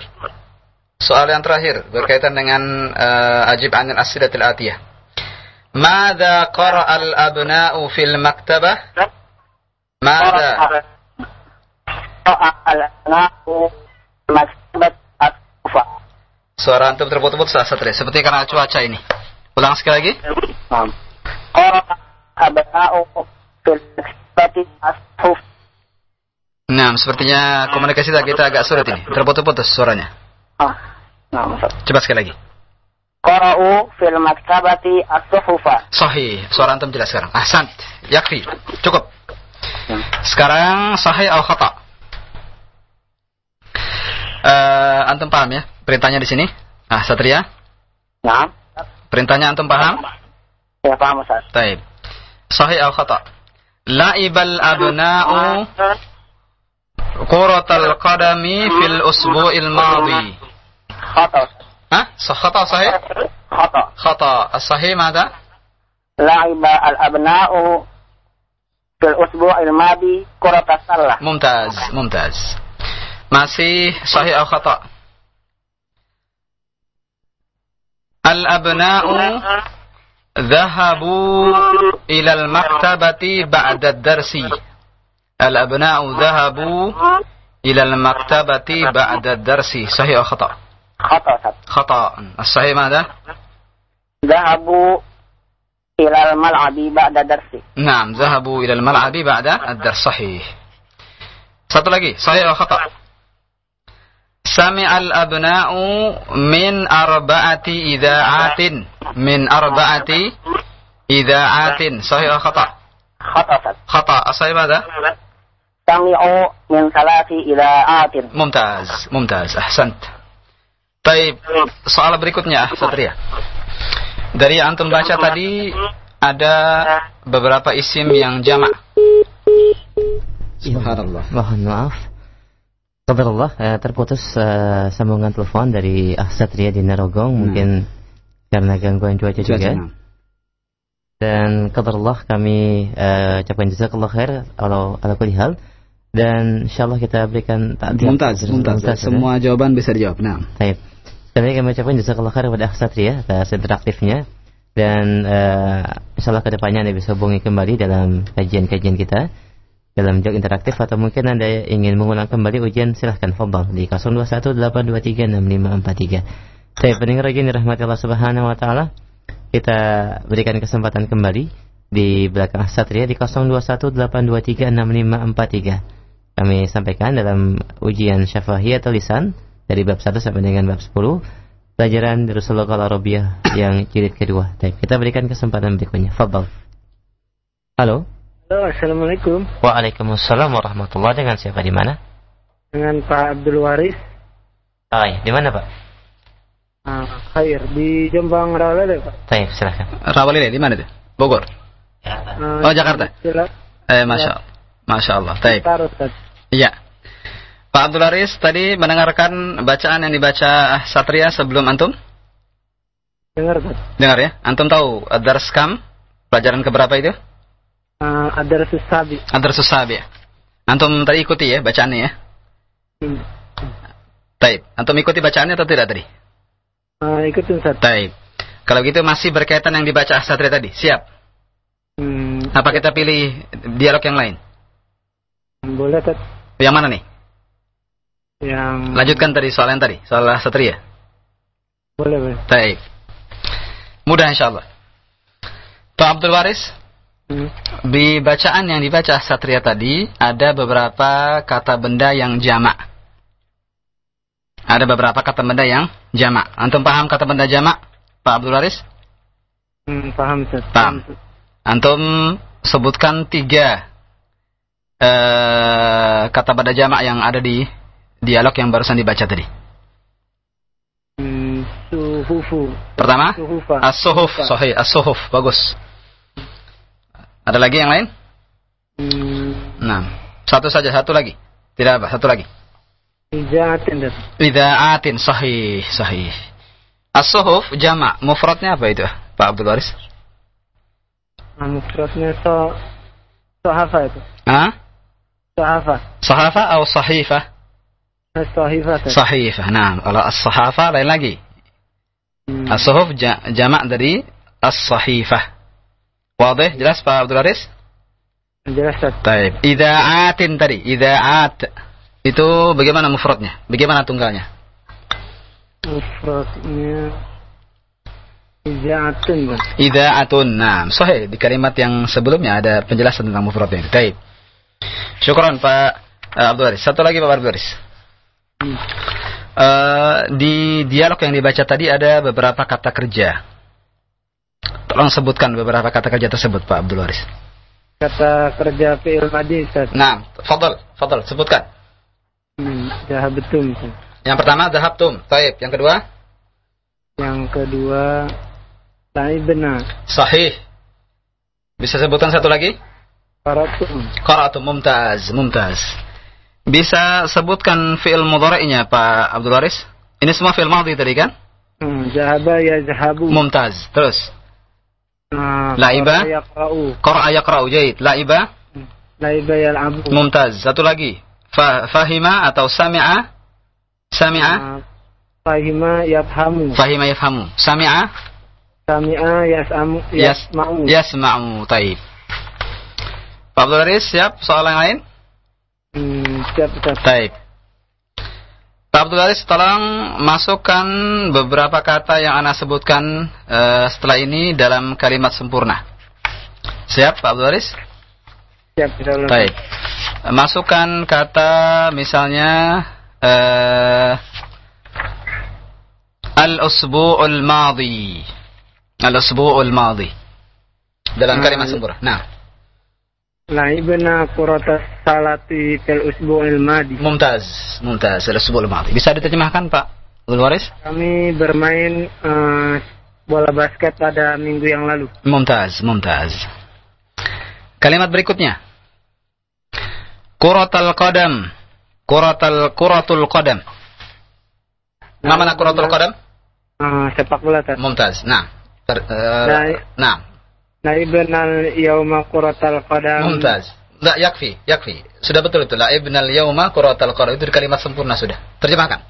soal yang terakhir berkaitan dengan uh, ajib anil asidatil atiyah ماذا قرأ الأبناء في المكتبة ماذا قرأ الأبناء مكتبة الكوفة Suara antum terputus-putus Satria. Seperti karena cuaca ini. Ulang sekali lagi. Nah, sepertinya komunikasi kita agak sulit ini. Terputus-putus suaranya. Coba sekali lagi. Qara'u fil maktabati as-suhufa. Sahih. Suara antum jelas sekarang. Ahsant. Yakfi. Cukup. Sekarang sahih al khata. Uh, eh, antum paham ya perintahnya di sini? Ah, Satria? Nah. Perintahnya antum paham? يا فهم أستاذ Taib. Sahih al khata. La'ibal abna'u kuratal qadami fil usbu'il madi. خطأ Hah? Sah khata sahih? خطأ Khata. As-sahih mada? لعب الأبناء في الأسبوع الماضي كرة السلة Mumtaz, mumtaz. Masih sahih atau khata? الأبناء ذهبوا إلى المكتبة بعد الدرس. الأبناء ذهبوا إلى المكتبة بعد الدرس. صحيح أو خطأ؟ خطأ. خطأ. الصحيح ماذا؟ ذهبوا إلى الملعب بعد الدرس. نعم ذهبوا إلى الملعب بعد الدرس. صحيح. satu lagi sahih atau Sami'al abna'u min arba'ati idha'atin. Min arba'ati idha'atin. Sahih atau khata? خطأ أستاذ. Khata. As-sahih mada? سمعوا من ثلاث إذاعات Mumtaz, mumtaz. Ahsant. Taib, soal berikutnya, Satria. Dari yang antum baca tadi ada beberapa isim yang jamak. Subhanallah. Mohon maaf. Qadarullah, eh, terputus eh, sambungan telepon dari Ahsatria di Narogong, mungkin karena gangguan cuaca juga. Cuaca. Dan qadarullah kami eh, ucapkan jazakallah khair ala ala kulli hal dan insyaallah kita berikan takdir. Mumtaz, mumtaz. ya. Semua jawaban bisa dijawab. Nah. Baik. Sekali kami ucapkan jazakallah khair kepada Ahsatria atas interaktifnya dan eh, insyaallah ke depannya Anda bisa hubungi kembali dalam kajian-kajian kita dalam jog interaktif atau mungkin Anda ingin mengulang kembali ujian silahkan fadal di 0218236543. Saya pendengar ujian dirahmati Allah Subhanahu wa taala. Kita berikan kesempatan kembali di belakang Satria di 0218236543. Kami sampaikan dalam ujian syafahiyah atau lisan dari bab 1 sampai dengan bab 10 pelajaran Darussul Lughah Arabiyah yang jilid kedua. Kita berikan kesempatan berikutnya. Fadal. Halo. Halo, Assalamualaikum. Waalaikumsalam warahmatullahi dengan siapa di mana? Dengan Pak Abdul Waris. Hai, di mana Pak? Ah, khair di Jombang Rawalele, Pak. Baik, silakan. Rawalele di mana itu? Bogor. Ah, Oh, Jakarta. Sila, Eh, masya, masya Allah. Taib. Taruh, Ustaz. Iya. Pak Abdul Haris tadi mendengarkan bacaan yang dibaca Satria sebelum antum? Dengar, Ustaz. Dengar ya. Antum tahu Adars Kam? Pelajaran keberapa itu? Ah, ada rasus sabi. Adars Sabi ya. Antum tadi ikuti ya bacaannya ya. Hmm. Taib. Antum ikuti bacaannya atau tidak tadi? Ah, ikutin, Ustaz. Taib. Kalau gitu masih berkaitan yang dibaca Satria tadi. Siap. Hmm, Apa kita pilih dialog yang lain? boleh, Ustaz. Yang mana nih? Yang Lanjutkan tadi soal yang tadi, soal Satria. boleh, boleh. Taib. Mudah insyaallah. Pak Abdul Waris. Di bacaan yang dibaca Satria tadi ada beberapa kata benda yang jamak. Ada beberapa kata benda yang jamak. Antum paham kata benda jamak? Pak Abdul Waris? Hmm, paham, Ustaz. Paham. Antum sebutkan tiga eh, kata benda jamak yang ada di dialog yang barusan dibaca tadi. Suhufu. Pertama, as-suhuf, sahih, as-suhuf, bagus. Ada lagi yang lain? Hmm, Nah, satu saja, satu lagi. Tidak apa, satu lagi. Ijaatin dat. Idaatin, sahih, sahih. As-suhuf jamak, mufradnya apa itu, Pak Abdul Waris? Mufradnya so Sohafa itu. Ah? Sohafa. Sahafa atau sahifah? Sohifa. dat. Sahifah. Nah, kalau as-sahafa lain lagi. Hmm. As-suhuf ja- jamak dari as-sahifah. Wadih, jelas Pak Abdul Waris? Jelas. Taib. Idaatin tadi, idaat. Itu bagaimana mufradnya? Bagaimana tunggalnya? Mufradnya dat. Idaatun. Nah, sahih di kalimat yang sebelumnya ada penjelasan tentang mufradnya. Taib. Syukran Pak eh, Abdul Waris. Satu lagi Pak Abdul Waris. Hmm. Eh, di dialog yang dibaca tadi ada beberapa kata kerja. Tolong sebutkan beberapa kata kerja tersebut Pak Abdul Waris. Kata kerja fi'il madi Ustaz. Nah, fadal, fadal, sebutkan. Hmm, Ustaz. Yang pertama, zahabtum. Taib. Yang kedua, Yang kedua Laibna sahih. Bisa sebutkan satu lagi? Faratum Qara'atu mumtaz, mumtaz. Bisa sebutkan fi'il mudhari'nya Pak Abdul Waris? Ini semua fi'il madhi tadi kan? hmm, Jahaba ya jahabu Mumtaz. Terus, Laiba? qara'a yaqra'u qara'a yaqra'u jaid. La'iba, Laiba yal'abu mumtaz. Satu lagi. Fa fahima atau sami'a? Sami'a? Nah, Fahima yafhamu Fahima yafhamu. Sami'a? Sami'a yas'amu Yas- Yasma'u Yasma'u. Taib. Pak Abdul Waris, siap? Soal yang lain? hmm, Siap Ustaz Taib. Pak Abdul Aziz, tolong masukkan beberapa kata yang Anda sebutkan eh, setelah ini dalam kalimat sempurna. Siap, Pak Abdul Aziz? Siap insyaallah. Baik. Masukkan kata misalnya eh, al-usbu'ul madhi. Al-usbu'ul madhi. Dalam kalimat sempurna. Nah, Laibna quratas salati fil usbu'il madi mumtaz, mumtaz al-usbu'ul madhi. Bisa diterjemahkan, Pak Abdul Waris? Kami bermain eh, bola basket pada minggu yang lalu Mumtaz, mumtaz. Kalimat berikutnya. Kuratul qadam. Kuratul kuratul qadam. Nah, mana kuratul qadam? Eh, Sepak bola Ustaz. Mumtaz. Nah. Ter, eh, Nah, nah, Laibna yauma quratal qadam mumtaz. La yakfi, yakfi. Sudah betul itu. La ibnal yauma kuratul qadam. Itu kalimat sempurna sudah. Terjemahkan.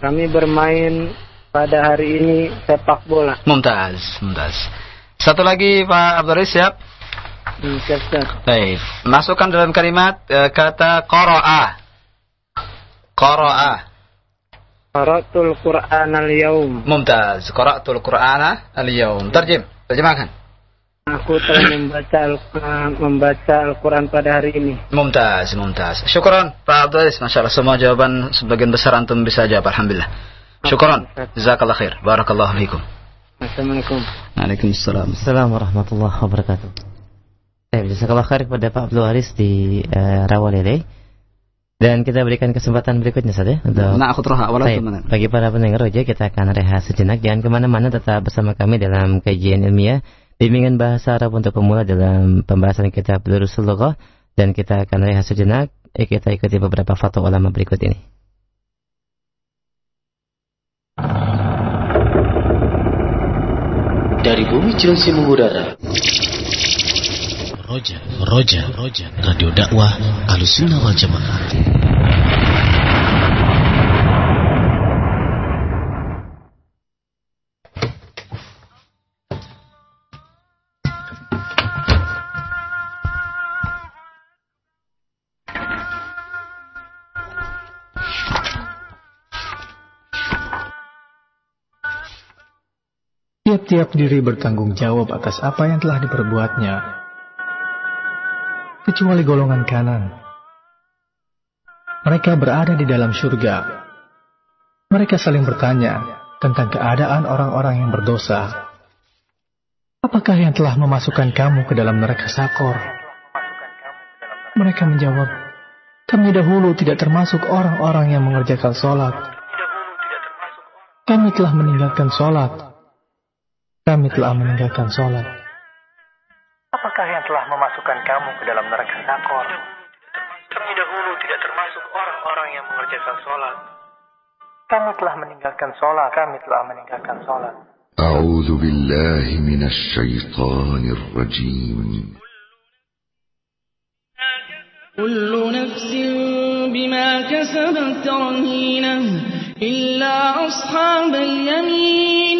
Kami bermain pada hari ini sepak bola. Mumtaz, mumtaz. Satu lagi Pak Abdul siap? Hmm, siap, siap. Baik. Masukkan dalam kalimat eh, kata qara'a. Qara'a. Qaratul Qur'an al-yaum. Mumtaz. Qara'tul Qur'ana al-yawm. Terjem. Terjemahkan. Aku telah membaca al membaca Al-Qur'an pada hari ini. Mumtaz, mumtaz. Syukran Pak Abdul Aziz. Masya Allah. Semua jawaban sebagian besar antum bisa jawab. Alhamdulillah. Syukran. Jazakallah khair. Barakallahu fiikum. Assalamualaikum. Waalaikumsalam. Assalamualaikum warahmatullahi wabarakatuh. Baik, jazakallah khair kepada Pak Abdul Haris di uh, Rawalele. Dan kita berikan kesempatan berikutnya saja untuk Nah, aku Baik, bagi para pendengar roja kita akan rehat sejenak. Jangan ke mana-mana, tetap bersama kami dalam kajian ilmiah bimbingan bahasa Arab untuk pemula dalam pembahasan kitab Durusul Lughah dan kita akan rehat sejenak. Eh, kita ikuti beberapa fatwa ulama berikut ini. Dari bumi Cilengsi mengudara. Roja, Roja, Roja, Radio Dakwah Alusuna wal Jamaah. Tiap-tiap diri bertanggung jawab atas apa yang telah diperbuatnya, kecuali golongan kanan. Mereka berada di dalam surga. Mereka saling bertanya tentang keadaan orang-orang yang berdosa. Apakah yang telah memasukkan kamu ke dalam neraka sakor? Mereka menjawab, kami dahulu tidak termasuk orang-orang yang mengerjakan sholat. Kami telah meninggalkan sholat. Kami telah meninggalkan sholat. Apakah yang telah memasukkan kamu ke dalam neraka sakor? Kami dahulu tidak termasuk orang-orang yang mengerjakan sholat. Kami telah meninggalkan sholat. Kami telah meninggalkan sholat. أعوذ بالله من الشيطان الرجيم كل نفس بما كسبت رهينة إلا أصحاب اليمين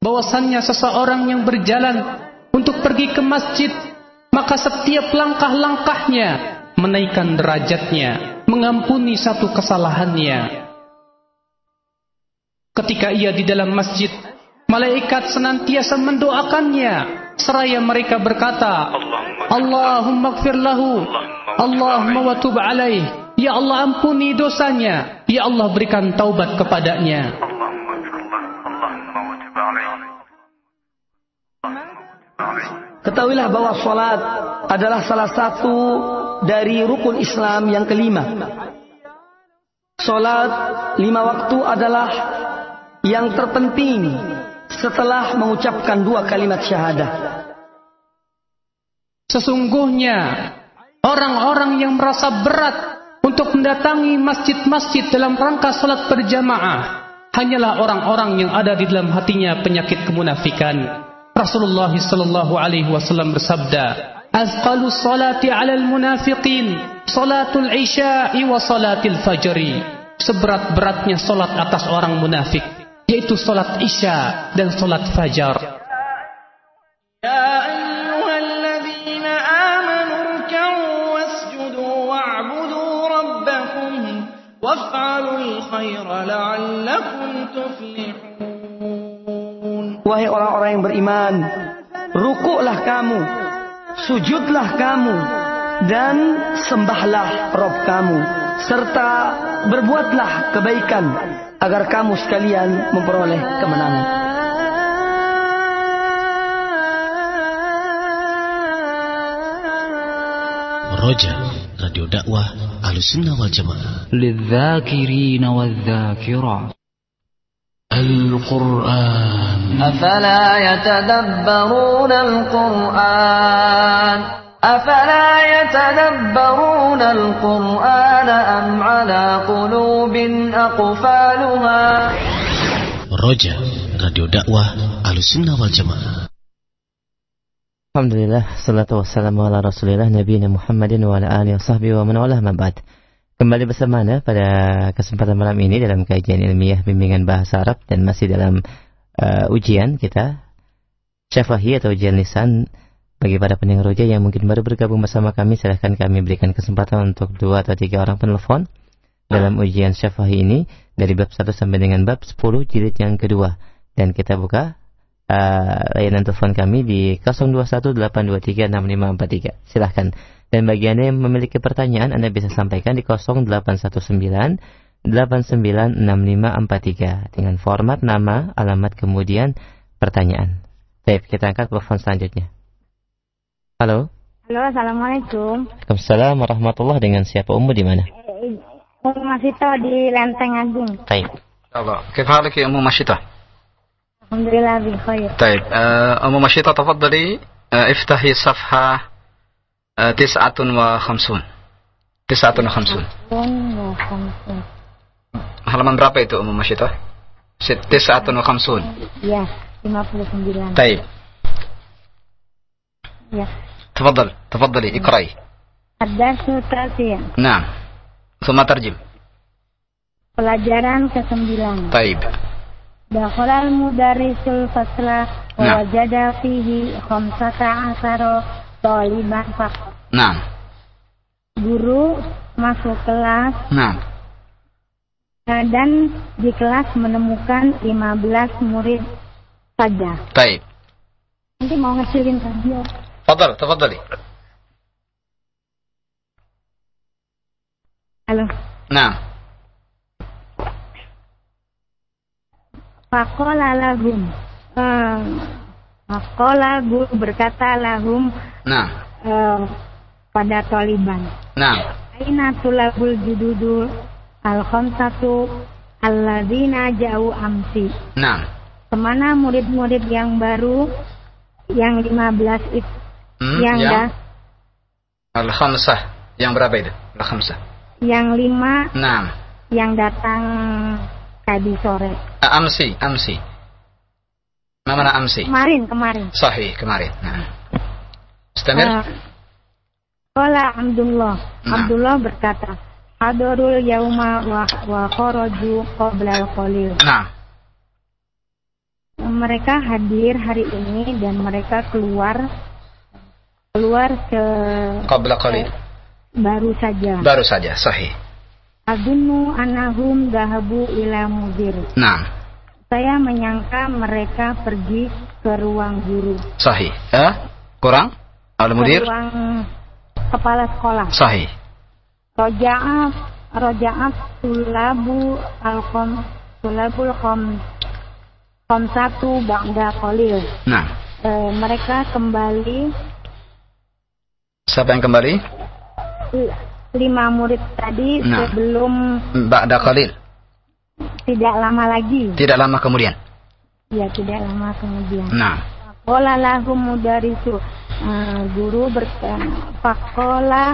Bahwasannya seseorang yang berjalan untuk pergi ke masjid maka setiap langkah-langkahnya menaikkan derajatnya mengampuni satu kesalahannya. Ketika ia di dalam masjid malaikat senantiasa mendoakannya. Seraya mereka berkata Allahumma gfir lahu Allahumma watub alaih. Ya Allah ampuni dosanya. Ya Allah berikan taubat kepadanya Ketahuilah bahwa sholat adalah salah satu dari rukun Islam yang kelima. Sholat lima waktu adalah yang terpenting setelah mengucapkan dua kalimat syahadah. Sesungguhnya orang-orang yang merasa berat untuk mendatangi masjid-masjid dalam rangka sholat berjamaah hanyalah orang-orang yang ada di dalam hatinya penyakit kemunafikan. Rasulullah sallallahu alaihi wasallam bersabda, "Azqalu salati 'alal munafiqin salatul isya'i wa salatil fajri." Seberat-beratnya salat atas orang munafik yaitu salat isya dan salat fajar. أيها الذين آمنوا اركعوا واسجدوا واعبدوا ربكم وافعلوا الخير لعلكم تفلحون Wahai orang-orang yang beriman, rukuklah kamu, sujudlah kamu, dan sembahlah Rob kamu, serta berbuatlah kebaikan agar kamu sekalian memperoleh kemenangan. Roja Radio Dakwah Ahlussunnah Wal القرآن أفلا يتدبرون القرآن أفلا يتدبرون القرآن أم على قلوب أقفالها Roja, Radio Dakwah Ahlussunnah wal Jamaah. Alhamdulillah, salatu wassalamu ala rasulillah Nabi Muhammadin wa ala alihi wa sahbihi wa man walah mabad. Kembali bersama Anda pada kesempatan malam ini dalam kajian ilmiah bimbingan bahasa Arab dan masih dalam uh, ujian kita. Syafahi atau ujian lisan bagi para pendengar roja yang mungkin baru bergabung bersama kami silahkan kami berikan kesempatan untuk dua atau tiga orang penelpon dalam ujian syafahi ini dari bab 1 sampai dengan bab 10 jilid yang kedua. Dan kita buka uh, layanan telepon kami di 0218236543 silahkan dan bagi Anda yang memiliki pertanyaan, Anda bisa sampaikan di 0819 896543 dengan format nama, alamat, kemudian pertanyaan. Baik, kita angkat telepon selanjutnya. Halo. Halo, Assalamualaikum. Waalaikumsalam warahmatullahi dengan siapa umur di mana? Eh, Ummu Masito di Lenteng Agung. Baik. Allah, kifalik ya Ummu Masito? Alhamdulillah bi Baik, Baik, Ummu Masito tafadhali eh, iftahi safha تسعة وخمسون تسعة وخمسون Pun khamsun. halaman berapa itu Ummu Masyitah? Sit- Tis'atun wa khamsun. Ya, 59. طيب Ya. تفضل تفضلي اقرأي Ad-darsu tasiya. نعم ثم ترجم Pelajaran ke-9. طيب Dakhalal mudarrisul fasla Nah. wajada fihi khamsata asaro taliban faqat. Nah. Guru masuk kelas Nah. dan di kelas menemukan 15 murid saja. Baik. Nanti mau ngecilin radio. Fadal, tafadhali. Halo. Nah. Fakola lahum. Eh, Fakola guru berkata lahum Nah. eh, pada Taliban. Nah. Aina tulabul jududul al khamsatu alladzina jauh amsi. Nah. Ke mana murid-murid yang baru yang 15 itu Hmm, yang yang dah al-khamsah. Yang berapa itu? Al-khamsah. yang lima Nah. yang datang tadi sore. Amsi, amsi. Ma mana amsi? Kemarin, kemarin. Sahih, kemarin. Nah. Istamir. Eh, Qala Abdullah. Nah. Abdullah berkata, Hadarul yauma wa, wa kharaju qabla al-qalil. Nah. Mereka hadir hari ini dan mereka keluar keluar ke Qabla qalil. baru saja. Baru saja, sahih. Adunnu anahum dahabu ila mudir. Nah. Saya menyangka mereka pergi ke ruang guru. Sahih. Eh? Kurang? Al-mudir? Ke ruang kepala sekolah. Sahih. Roja'at Roja'at tulabu al-qom tulabul qom qom satu ba'da qalil. Nah. E, mereka kembali Siapa yang kembali? lima murid tadi Nah. sebelum Ba'da qalil. tidak lama lagi. Tidak lama kemudian. Ya, tidak lama kemudian. Nah. Qala lahum mudarisu. Eh, guru berkata, Fakola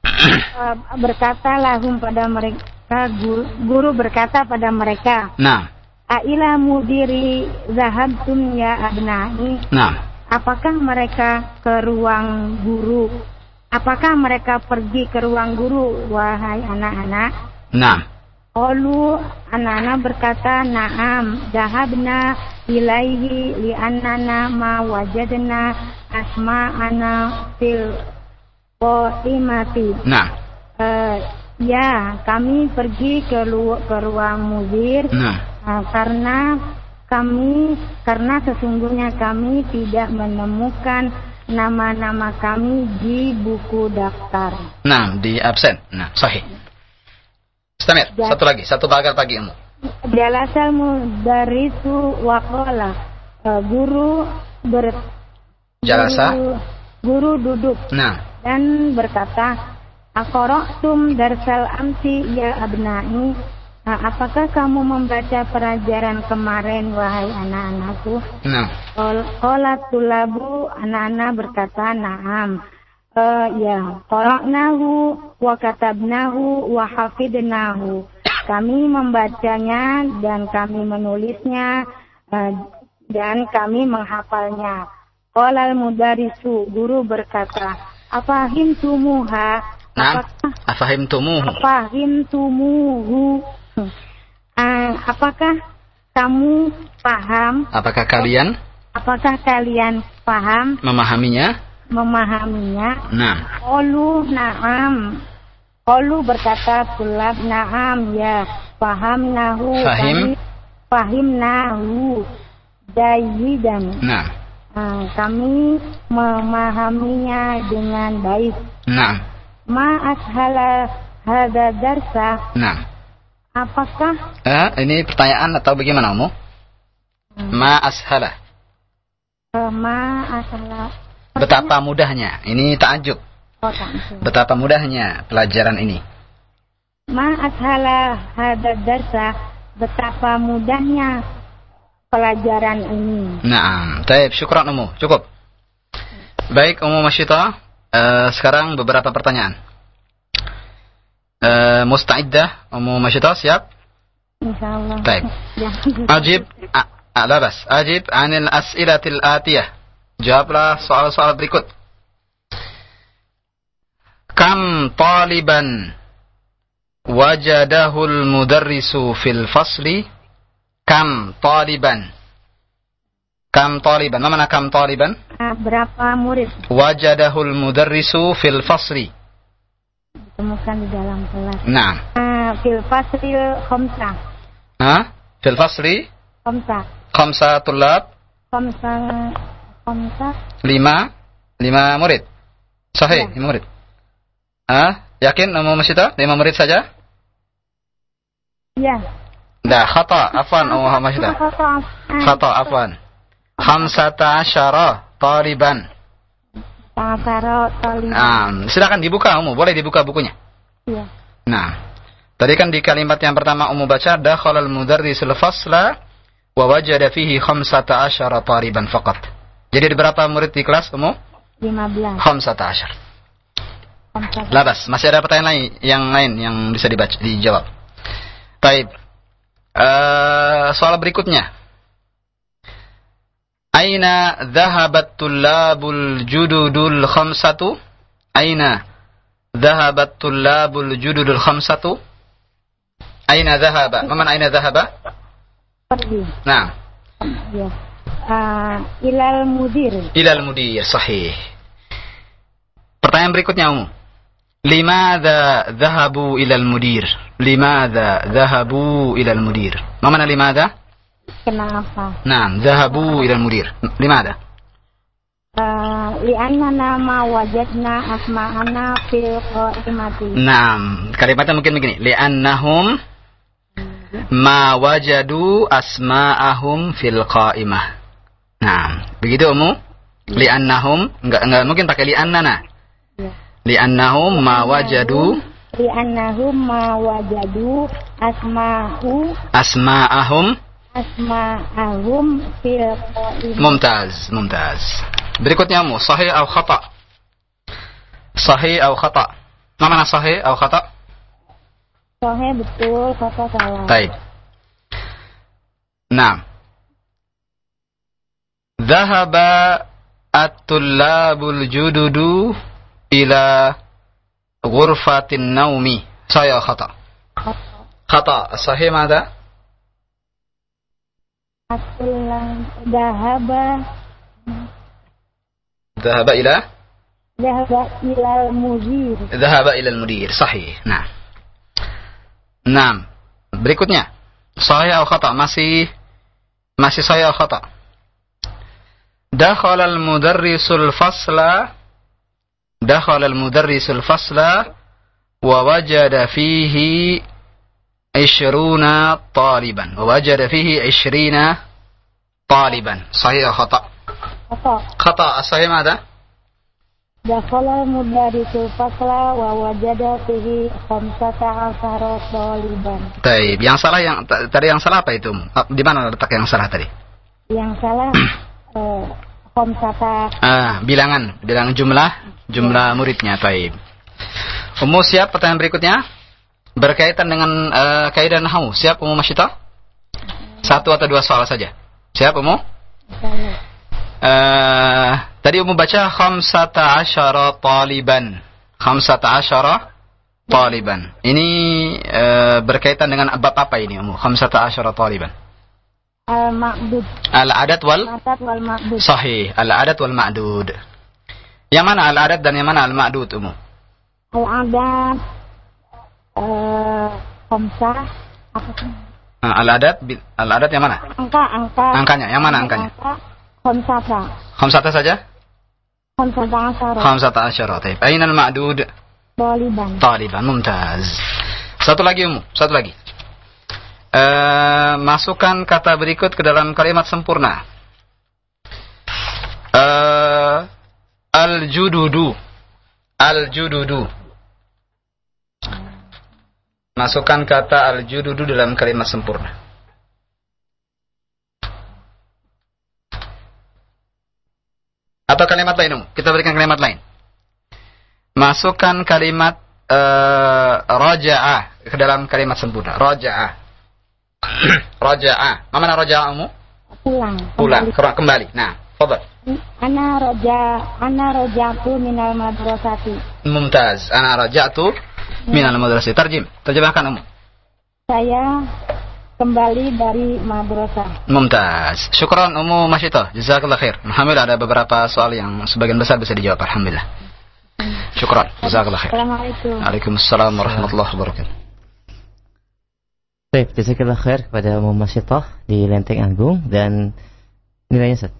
eh, berkata lahum pada mereka guru, guru berkata pada mereka Nah. Aila mudiri zahabtum ya abnai Nah. Apakah mereka ke ruang guru Apakah mereka pergi ke ruang guru Wahai anak-anak Nah. Qalu anak-anak berkata na'am dahabna ilaihi li'annana ma wajadna asma'ana fil qaimati. Nah. Eh, ya, kami pergi ke, lu- ke ruang mudir Nah. eh, karena kami karena sesungguhnya kami tidak menemukan nama-nama kami di buku daftar. Nah, di absen. Nah, sahih. Istamir. Ya. Satu lagi, satu bagal pagi ilmu. Jalasal mudarisu waqala Eh, guru ber Jalasa. guru, guru duduk Nah. dan berkata Akoroktum darsal amsi ya abnai Nah, apakah kamu membaca pelajaran kemarin wahai anak-anakku? Nah. Qala tulabu anak-anak berkata na'am. Eh, ya, qara'nahu wa katabnahu wa hafidnahu. Kami membacanya dan kami menulisnya eh, dan kami menghafalnya. Qala al-mudarisu, guru berkata, "Afahim tumuha?" Nah. Afahim tumuhu. Afahim tumuhu? apakah kamu paham? Apakah kalian Apakah kalian paham memahaminya? Memahaminya? Nah. Qalu na'am. Qalu berkata tulab na'am ya. Paham nahu. Fahim. Fahim nahu. Jayidan. Nah. Ah, kami memahaminya dengan baik. Nah. Ma ashala hada darsa. Nah. Apakah Eh, ini pertanyaan atau bagaimana, Umu? Ma ashala. eh, ma ashala Betapa mudahnya. Ini takjub. oh, tak. Betapa mudahnya pelajaran ini. Ma ashala hada darsa. Betapa mudahnya pelajaran ini. Nah, taib, syukran Umu. Cukup. Baik, Umu Masyita. Eh, sekarang beberapa pertanyaan. Eh, musta'iddah, Umu Masyita, siap? Insyaallah. Baik. Ya. Ajib, la bas. Ajib anil as'ilatil atiyah. Jawablah soal-soal berikut. Kam taliban wajadahul mudarrisu fil fasli? Kam taliban Kam taliban. Ma mana kam taliban? Berapa murid Wajadahul mudarrisu fil fasli. ditemukan di dalam kelas? Nah. Ah, fil fasil khamsa. Hah? Fil fasli Khamsa. khamsa tulab Khamsa. Lima lima murid. Sahih, lima murid. Ah, yakin Ummu Masita? Lima murid saja? Iya. Dah, khata. Afwan Masita. Khata. Khata, afwan. Khamsata asyara taliban. Tasaro tali. Nah, silakan dibuka Ummu, boleh dibuka bukunya. Iya. Nah, tadi kan di kalimat yang pertama Ummu baca dakhalal mudarrisul fasla wa wajada fihi khamsata asyara taliban faqat. Jadi ada berapa murid di kelas Ummu? 15. Khamsata asyar. Labas, masih ada pertanyaan lain yang lain yang bisa dibaca dijawab. Taib. Eh, soal berikutnya. Aina dhahabat tullabul jududul khamsatu? Aina dhahabat tullabul jududul khamsatu? Aina dhahaba? Maman aina dhahaba? Pergi. Nah, Ya. Ah, ilal mudir. ilal mudir, sahih. Pertanyaan berikutnya, Umu. Limadha dhahabu ilal mudir? Limadha dhahabu ilal mudir? Ma mana limadha? Kenapa? Nah, dhahabu ilal mudir. Limadha? Ah, li'annana ma wajadna asma'ana fil qaimati. Nah, kalimatnya mungkin begini. Li'annahum ma wajadu asma'ahum fil qaimah. Nah, begitu Umu? Li'annahum, enggak enggak mungkin pakai li'annana. Li'annahum ma wajadu Li'annahum ma wajadu asma'u asma'ahum asma'ahum fil. Mumtaz, mumtaz. Berikutnya mu, sahih atau khata? Sahih atau khata? Ma mana sahih atau khata? Sahih betul, kata salah. Baik. Nah. Dhahaba at-tullabul jududu ila ghurfatin naumi. Atau khata? Khata. Sahih mada? Dahaba Dhahaba ila dahaba ilal mudir. Dhahaba ila al-mudir. Sahih. Nah. Nah. Berikutnya. Sahih atau khata? Masih masih sahih atau khata? Dakhala al-mudarrisul fasla Dakhala al-mudarrisul fasla wa wajada fihi 20 طالبا ووجد فيه 20 طالبا صحيح أو خطأ Kata خطأ الصحيح ماذا dakhala mudarisul fasla wa wajada fihi khamsata asara taliban. Taib. Yang salah yang t- tadi yang salah apa itu? Ah, Di mana letak yang salah tadi? Yang salah eh, Ah, bilangan, bilangan jumlah, jumlah muridnya. Taib. Umum siap pertanyaan berikutnya? Berkaitan dengan uh, kaidah nahwu. Siap Umum Masyita? Satu atau dua soal saja. Siap Umum? Eh, tadi Umum baca khamsata asyara taliban. Khamsata asyara taliban. Ini eh, berkaitan dengan bab apa ini Umum? Khamsata asyara taliban. Al-ma'dud. Al-adat wal Matat wal ma'dud. Sahih, al-adat wal ma'dud. Yang mana al-adat dan yang mana al-ma'dud umum? Al-adat eh khamsah apa sih? Nah, al-adat al-adat yang mana? Angka, angka. Angkanya, yang mana angkanya? Angka khamsata. Khamsata saja? Khamsata asara. Khamsata asyara. Aina al-ma'dud? Taliban. Taliban, mumtaz. Satu lagi umum, satu lagi. Eh, masukkan kata berikut ke dalam kalimat sempurna. Eh, al-jududu. Al-jududu. Masukkan kata al-jududu dalam kalimat sempurna. Atau kalimat lain, Um? Kita berikan kalimat lain. Masukkan kalimat eh, raja'ah ke dalam kalimat sempurna. Raja'ah. raja'ah. Mana raja'ah umum? Pulang. Pulang, kembali. kembali. Nah, fadal. Ana roja, ana rojatu minal madrasati. Mumtaz. Ana raja'tu minal madrasah. Terjem. Terjemahkan umum. Saya kembali dari madrasah. Mumtaz. Syukran Ummu Masyito. Jazakallah khair. Alhamdulillah ada beberapa soal yang sebagian besar bisa dijawab. Alhamdulillah. Syukran. Jazakallah khair. Assalamualaikum. Waalaikumsalam warahmatullahi wabarakatuh. Baik, jazakallah khair kepada Masyito di Lenteng Agung dan nilainya Ustaz.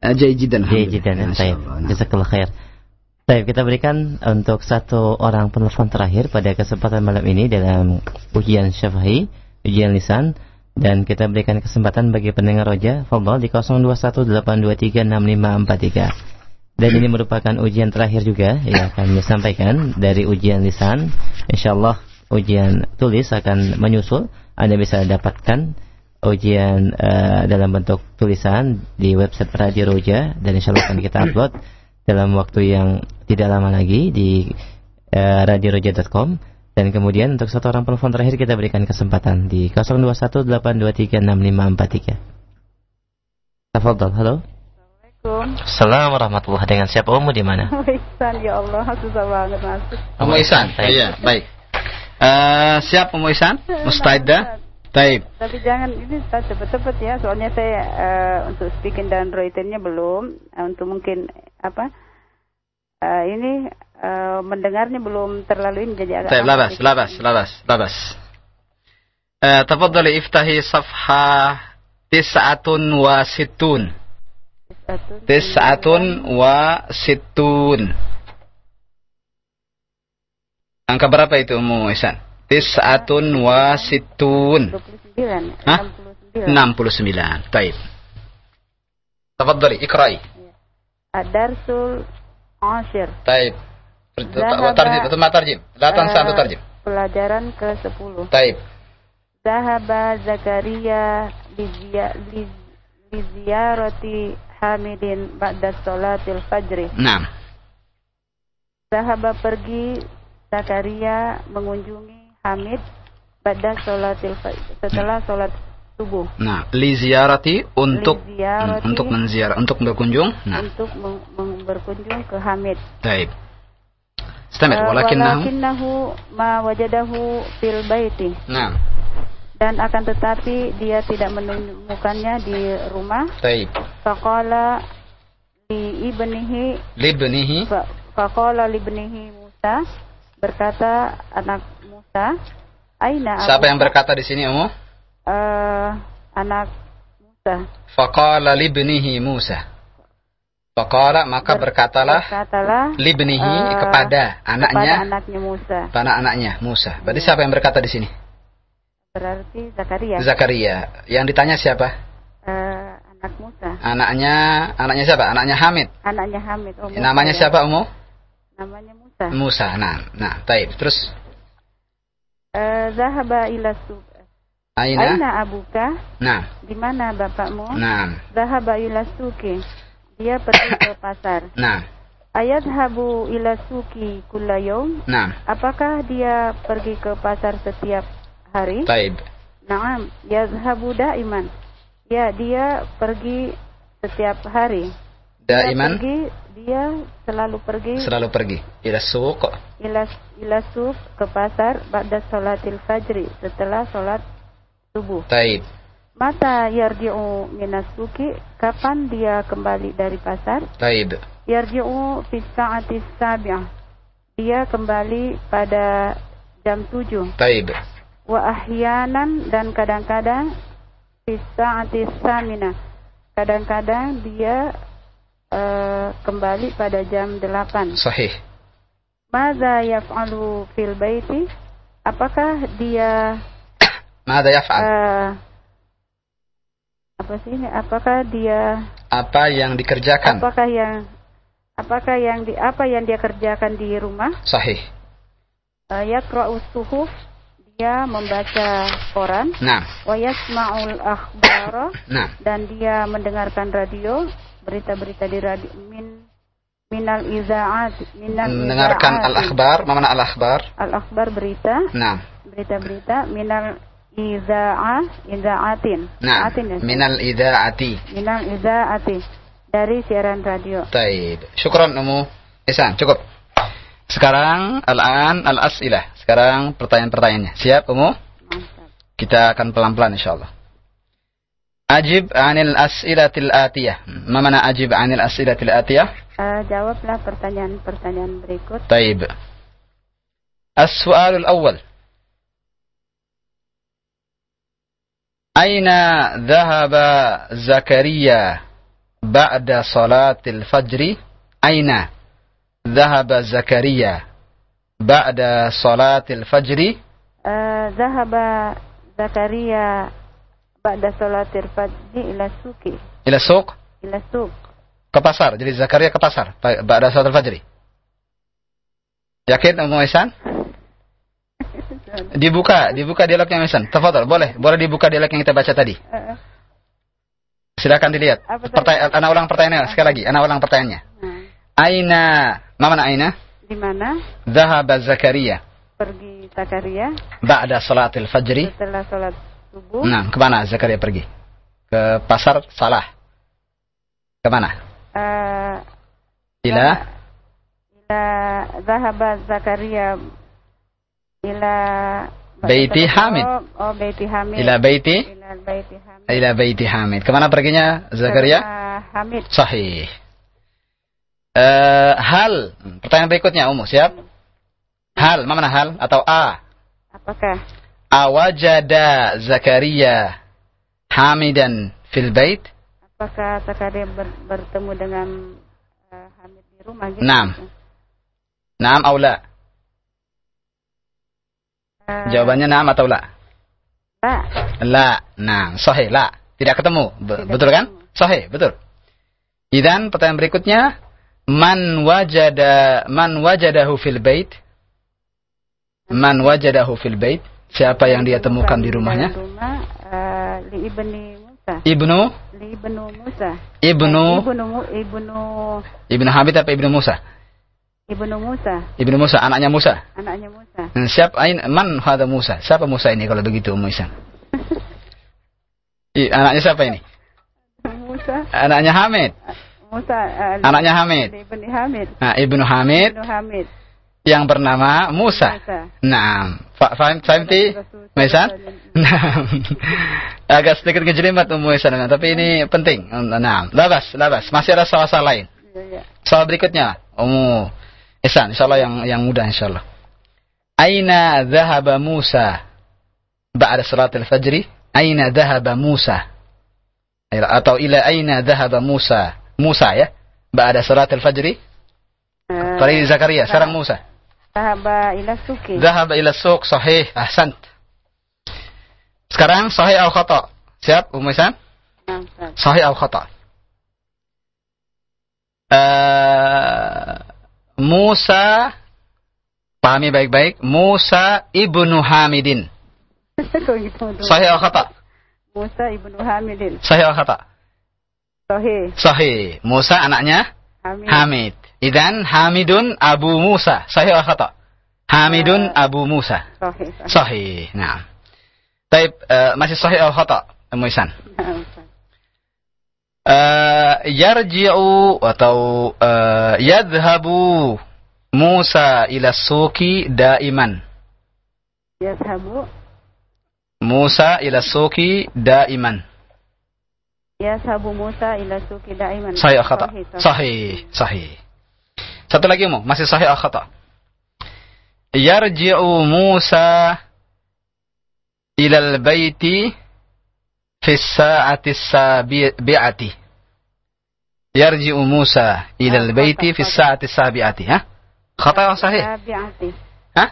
Jayijidan. Jayijidan. Baik. Jazakallah khair. Baik, kita berikan untuk satu orang penelpon terakhir pada kesempatan malam ini dalam ujian syafa'i, ujian lisan dan kita berikan kesempatan bagi pendengar roja Fadol di 0218236543. Dan ini merupakan ujian terakhir juga yang akan disampaikan dari ujian lisan. Insyaallah ujian tulis akan menyusul. Anda bisa dapatkan ujian uh, dalam bentuk tulisan di website Radio Roja dan insyaallah akan kita upload dalam waktu yang tidak lama lagi di uh, radioroja.com dan kemudian untuk satu orang telepon terakhir kita berikan kesempatan di 0218236543. Tafadhol, halo. Assalamualaikum. Assalamualaikum warahmatullahi Dengan siapa Umu di mana? Ihsan ya Allah, susah banget masuk. Umu Ihsan. Iya, baik. Uh, siap Umu Ihsan? Mustaidah? Taib. Tapi jangan ini cepet-cepet ya, soalnya saya uh, untuk speaking dan writingnya belum, uh, untuk mungkin apa uh, ini uh, mendengarnya belum terlalu ini jadi agak. Taib, labas, labas, labas, labas. Uh, tafadhali iftahi safha tis'atun wa sittun. Tis'atun wa sittun. Angka berapa itu Ummu Ihsan? Tis'atun wa sittun. 29. Hah? 69. Taib. Tafadhali, ikra'i. Ad-darsul ashir. Taib. Zahaba- Tarjim, itu tarjim. La tansa Eh, tarjim. Pelajaran ke-10. Taib. Zahaba Zakaria liz- liziarati Hamidin ba'da salatil fajri. Naam. Zahaba pergi Zakaria mengunjungi Hamid pada fajri setelah salat subuh Nah, li ziyarati untuk Li hmm, untuk menziarah, untuk berkunjung. Nah, untuk berkunjung ke Hamid. taib. Istamir, Eh, walakinnahu. walakinnahu ma wajadahu fil baiti. Nah, Dan akan tetapi dia tidak menemukannya di rumah. taib. Faqala li ibnihi Libnihi. fa- faqala li ibnihi Musa berkata anak Musa aina Siapa yang abuka?" berkata di sini, Ummu? Eh, anak Musa Faqala libnihi Musa. Faqala maka berkatalah berkatalah libnihi eh, kepada anaknya kepada anaknya Musa pada anaknya Musa. Berarti siapa yang berkata di sini? berarti Zakaria Zakaria. Yang ditanya siapa? Eh, anak Musa Anaknya anaknya siapa? Anaknya Hamid. anaknya Hamid oh, Musa Namanya ya. siapa, Ummu? namanya Musa Musa. Nah, nah, taib. Terus Eh, Zahaba ila suq Aina? Aina abuka Nah, di mana bapakmu nah, Zahaba ila suki dia pergi ke pasar nah, Ayat habu ila suki kulla yaum nah. Apakah dia pergi ke pasar setiap hari? Taib. Naam, yazhabu daiman. Ya, dia pergi setiap hari. Dia Daiman pergi, dia selalu pergi selalu pergi ila suq. ila ila suq ke pasar ba'da salatil fajri setelah salat subuh. Taib. Mata yarji'u minas suki? Kapan dia kembali dari pasar? Taib. Yarji'u fi sa'ati sabi'ah. Dia kembali pada jam 7. Taib. Wa ahyanan dan kadang-kadang fi sa'ati samina. Kadang-kadang dia eh, kembali pada jam 8. Sahih. Maza yaf'alu fil baiti? Apakah dia Mada yaf'al? eh, apa sih ini? Apakah dia Apa yang dikerjakan? apakah yang apakah yang di apa yang dia kerjakan di rumah? Sahih. Uh, yaqra'us suhuf dia membaca koran Nah, wa yasma'ul akhbara nah. dan dia mendengarkan radio berita-berita di radio min minal izaat minal Mendengarkan izaati. al-akhbar, mana al-akhbar? al-akhbar berita Nah, berita-berita minal izaa izaatin nah. Atin ya? Minal ida'ati. minal izaati dari siaran radio Taib. Syukran Ummu Ihsan. Cukup. Sekarang al-an al-as'ilah. Sekarang pertanyaan-pertanyaannya. Siap Ummu? Kita akan pelan-pelan insyaallah. أجب عن الأسئلة الآتية. ما معنى أجب عن الأسئلة الآتية؟ آه، uh, لا pertanyaan-pertanyaan berikut. طيب. السؤال الأول. أين ذهب زكريا بعد صلاة الفجر؟ أين ذهب زكريا بعد صلاة الفجر؟ آه، ذهب زكريا Ba'da salatir fajri ila suki. Ila suq? Ila suq. Ke pasar. Jadi Zakaria ke pasar. Ba'da salatir fajri. Yakin Ummu Aisan? dibuka, dibuka dialognya Aisan. Tafadhol, boleh. Boleh dibuka dialog yang kita baca tadi. Uh-uh. Silakan dilihat. Pertanyaan anak ulang pertanyaannya sekali lagi. Anak ulang pertanyaannya. Nah. Aina, mana Aina? Di mana? Zahaba Zakaria. Pergi Zakaria. Ba'da salatil fajri. Setelah salat subuh? Nah ke mana Zakaria pergi ke pasar salah ke mana Eh, ila ila Zahaba Zakaria ila Baiti Hamid. Oh, oh Baiti Hamid. ila baiti Ila Baiti Hamid. ila baiti Hamid ke mana perginya Zakaria Hamid. Sahih. Eh, hal. Pertanyaan berikutnya, Umu. Siap? Hal. Mana hal? Atau A? Apakah Awajada Zakaria Hamidan fil bait? apakah Zakaria ber- bertemu dengan eh, Hamid di rumah gitu? Naam. Naam atau la? Eh, Jawabannya naam atau la? La. La. Naam. Sahih. La. Tidak ketemu. Be- betul kan? Sahih. Betul. Idan pertanyaan berikutnya. Man wajada man wajadahu fil bait? Man wajadahu fil bait? Siapa yang dia temukan di rumahnya? Eh. Ibnu ibnu Musa. Ibnu Ibnu Ibnu Ibnu Hamid apa Ibnu Musa? Ibnu Musa, Ibnu Musa, anaknya Musa. anaknya Musa. Hmm, Siapa man hada Musa? Siapa Musa ini kalau begitu Ummu Isan? Anaknya siapa ini? Musa, Anaknya Hamid. Musa li- Anaknya Hamid. li ibni Hamid. Nah, Ibnu Hamid Ibnu Hamid. Yang bernama Musa. Nah, Fa faham fahimti? Maisan? Nah. Agak sedikit kejelimet Ummu Isan, tapi ini penting. Nah, labas, labas. Masih ada soal-soal lain. Iya, iya. Soal berikutnya, Ummu Ihsan, insyaallah yang yang mudah insyaallah. Aina dhahaba Musa ba'da salatil fajri? Aina dhahaba Musa? Atau ila aina dhahaba Musa? Musa ya? Ba'da salatil fajri? Eh, Tadi Zakaria, sekarang Musa. Sahaba ila suki. Dhahaba ila suq, sahih, ahsant. Sekarang sahih atau khata? Siap, Ummu? Nah, Ustaz. Sahih atau khata? Eh, Musa pahami baik-baik Musa ibnu Hamidin gitu, sahih atau khata Musa ibnu Hamidin. sahih atau khata Sahih. sahih Musa anaknya Hamid. Hamid idan Hamidun Abu Musa sahih atau khata Hamidun Abu Musa Sahih. sahih nah Taib eh, masih sahih atau khata Nah, Ustaz. Eh, yarji'u atau eh, yadhhabu Musa ila suki daiman. Yashabu Musa ila suki daiman. Yashabu Musa ila suki daiman. Sahih atau khata? Sahih. Sahih, sahih. Satu lagi mu, masih sahih atau khata? Yarji'u Musa ila al-baiti fi as-sa'ati as-sabi'ati. Yarji'u Musa ila al-baiti fi as-sa'ati as-sabi'ati, ha? Khata atau sahih? Tabi'ati. Hah?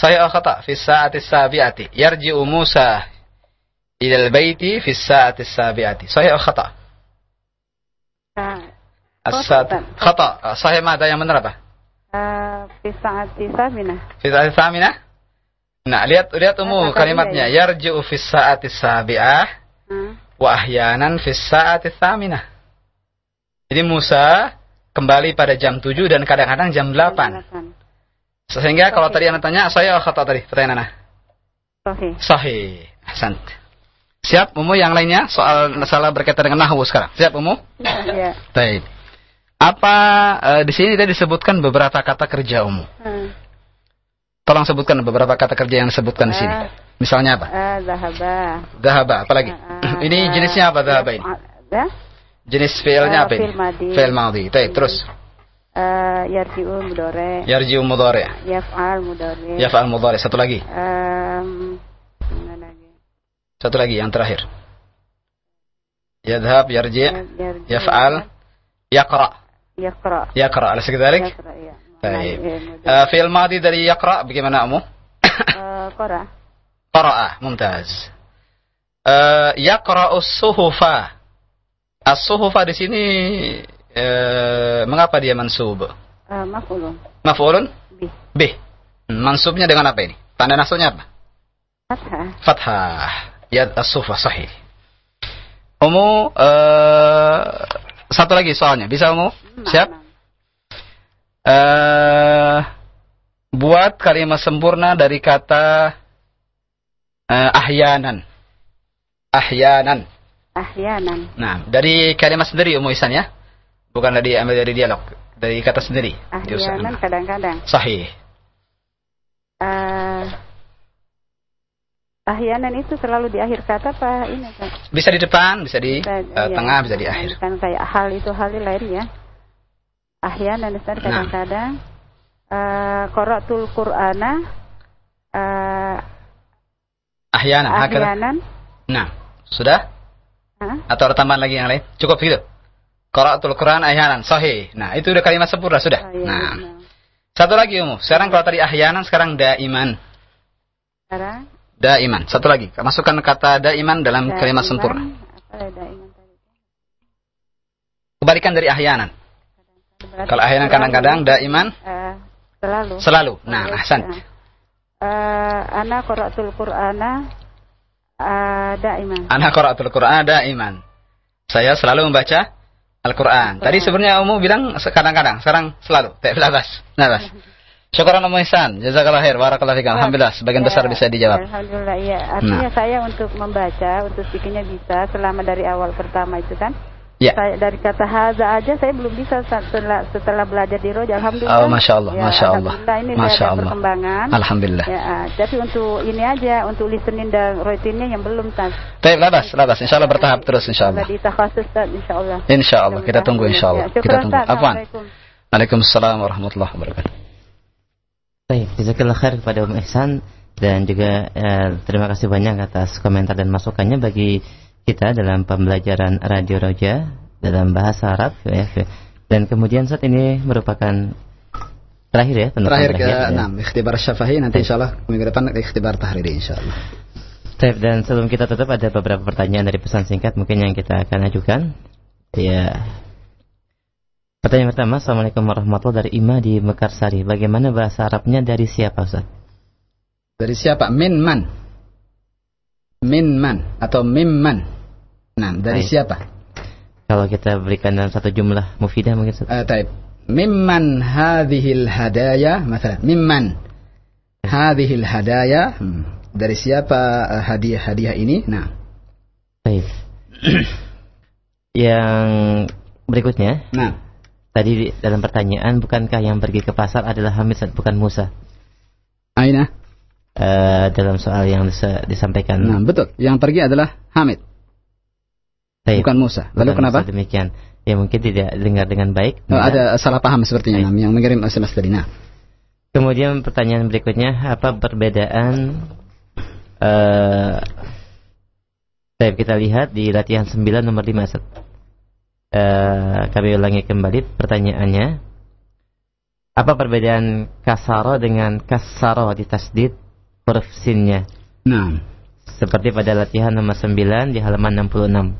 Sahih atau khata? Fi as-sa'ati as-sabi'ati. Yarji'u Musa ila al-baiti fi as-sa'ati as-sabi'ati. Sahih atau khata? Ah, As-sa'at khata. Sahih mana yang benar apa? ah, Fi sa'ati saminah. Fi thaminah? Nah, lihat lihat umum kalimatnya. Yarji'u fi as-sa'ati as-sabi'ah Ah, wa ahyanan fi as-sa'ati thaminah. Jadi Musa kembali pada jam 7 dan kadang-kadang jam 8. delapan. Sehingga kalau tadi anda tanya, saya khata tadi pertanyaan anda. Sahih. Sahih. Ahsant. Siap Umu yang lainnya soal masalah berkaitan dengan nahwu sekarang. Siap Umu? Iya. Baik. Apa eh, di sini tadi disebutkan beberapa kata kerja Umu? Hmm. Tolong sebutkan beberapa kata kerja yang disebutkan di sini. Ah, Misalnya apa? Eh, zahaba. Dahaba, apalagi? Eh, ini jenisnya apa dahaba ini? Ya? Jenis fi'ilnya Eh, apa ini? fi'il madhi. Baik, terus. Eh, yarji'u mudore. Yarji'u mudhari'. Yaf'al mudore. Yaf'al mudhari'. Satu lagi. Lagi? Satu lagi yang terakhir. Yadhab, yarji', Yarji', yaf'al, yaqra. Yaqra. Alas kadhalik? Yaqra, ya. Baik. Eh, Uh, fi'il madhi dari yaqra bagaimana Umu? eh, qara. Qara'a, mumtaz. Uh, yaqra'u suhufa. As-suhufa di sini eh, mengapa dia mansub? Eh, maf'ulun. Maf'ulun? Bih. Bih. Mansubnya dengan apa ini? Tanda nasabnya apa? Fathah. Fathah. Ya as-sufa sahih. Umu eh, satu lagi soalnya. Bisa Umu? Siap? Eh, buat kalimat sempurna dari kata eh, ahyanan. Ahyanan. Ahyanan. Nah, dari kalimat sendiri Umu Ihsan ya. Bukan dari ambil dari dialog, dari kata sendiri. Ahyanan kadang-kadang. Sahih. Eh, ahyanan itu selalu di akhir kata apa ini kan? Bisa di depan, bisa di Bisa, eh, iya. tengah, bisa di akhir. Kan kayak hal itu hal lain ya. Ahyanan Ustaz Nah. kadang-kadang eh qara'tul Qur'ana eh Ahyanan, ahyanan Nah, sudah? Hah? Atau ada tambahan lagi yang lain? Cukup gitu. Qara'atul Quran ahyanan, sahih. Nah, itu udah kalimat sempurna sudah. Oh, iya, nah. Satu lagi umum. Sekarang kalau tadi ahyanan, sekarang daiman. sekarang Daiman. Satu lagi. Masukkan kata daiman dalam daiman, kalimat sempurna. Ya? Kebalikan dari ahyanan. Kalau ahyanan kadang-kadang daiman eh, selalu. selalu. Nah, ahsan. Eh, ana qara'tul Qur'ana eh, daiman. Ana qara'atul Quran daiman. Saya selalu membaca Al-Quran. Tadi sebenarnya umum bilang kadang-kadang, sekarang selalu. Tak labas. Labas. Syukuran Ummu Ihsan. Jazakallah khair. Barakallahu fiik. Alhamdulillah. Sebagian besar bisa dijawab. Alhamdulillah iya. Artinya saya untuk membaca, untuk speakingnya bisa selama dari awal pertama itu kan. Ya. Saya dari kata haza aja saya belum bisa setelah setelah belajar di Roja. Alhamdulillah. Oh, Masya Allah. Ya, Masya Allah. Alhamdulillah ini Masya Allah. perkembangan. Alhamdulillah. Ya, tapi untuk ini aja, untuk listening dan rutinnya yang belum tas. Baik, labas, labas. Insya Allah bertahap terus, insya Allah. Di takhasus insya Allah. Insya Allah. Kita tunggu, insya Allah. Ya, Kita tunggu. Assalamualaikum. Waalaikumsalam warahmatullahi wabarakatuh. Baik, jazakallah khair kepada Om Ihsan dan juga eh, terima kasih banyak atas komentar dan masukannya bagi kita dalam pembelajaran Radio Roja dalam bahasa Arab ya. Dan kemudian saat ini merupakan terakhir ya Terakhir ke ya. enam, ikhtibar syafahi nanti insya Allah minggu depan ikhtibar tahriri insya Allah. Baik, dan sebelum kita tutup ada beberapa pertanyaan dari pesan singkat mungkin yang kita akan ajukan. Ya. Pertanyaan pertama, Assalamualaikum warahmatullahi dari Ima di Mekarsari. Bagaimana bahasa Arabnya dari siapa Ustaz? Dari siapa? Min man. Min man atau mimman. Nah, dari Baik. siapa? Kalau kita berikan dalam satu jumlah mufidah mungkin Ustaz. Uh, taib. Mimman hadhil hadaya, misalnya mimman hadhil hadaya. Hmm. Dari siapa eh, hadiah-hadiah ini? Nah. Baik. Yang berikutnya. Nah. Tadi di- dalam pertanyaan, bukankah yang pergi ke pasar adalah Hamid bukan Musa? Aina. Eh, dalam soal yang disa- disampaikan. Nah, betul. Yang pergi adalah Hamid. Baik. Bukan Musa. Lalu Bukan kenapa? Musa, demikian. Ya mungkin tidak dengar dengan baik. Oh, Nah, ada salah paham sepertinya Nam, yang mengirim SMS tadi. Nah, Kemudian pertanyaan berikutnya, apa perbedaan eh Baik, kita lihat di latihan 9 nomor 5 Ustaz. Eh, kami ulangi kembali pertanyaannya. Apa perbedaan kasaro dengan kasaro di tasdid huruf sinnya? Nah. Seperti pada latihan nomor 9 di halaman 66.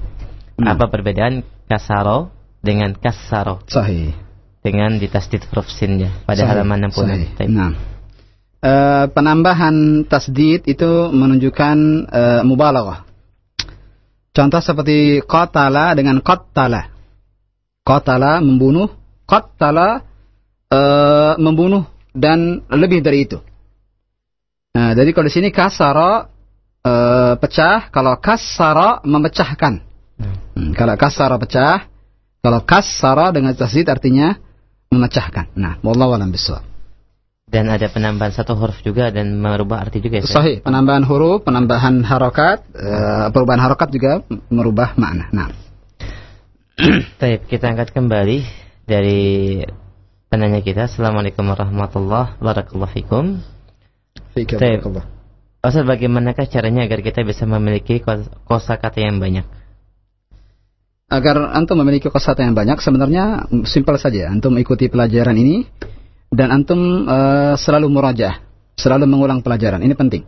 Apa perbedaan kasaro dengan kasaro? Sahih. Dengan di tasdid huruf sinnya pada Sahih, halaman 66. sahih. Nah. Eh, penambahan tasdid itu menunjukkan eh, mubalaghah. Contoh seperti qatala dengan qattala. Qatala membunuh, qattala eh, membunuh dan lebih dari itu. Nah, jadi kalau di sini kasara eh, pecah, kalau kasara memecahkan. Hmm, kalau kasara pecah, kalau kasara dengan tasdid artinya memecahkan. Nah, wallahu a'lam bishawab. Dan ada penambahan satu huruf juga dan merubah arti juga ya. Sahih, penambahan huruf, penambahan harokat, uh, perubahan harokat juga merubah makna. Nah. Baik, kita angkat kembali dari penanya kita. Assalamualaikum warahmatullahi wabarakatuh. Ustaz, bagaimanakah caranya agar kita bisa memiliki kosa kata yang banyak? Agar antum memiliki kosa kata yang banyak, sebenarnya simpel saja. Antum ikuti pelajaran ini dan antum uh, selalu murajah, selalu mengulang pelajaran. Ini penting.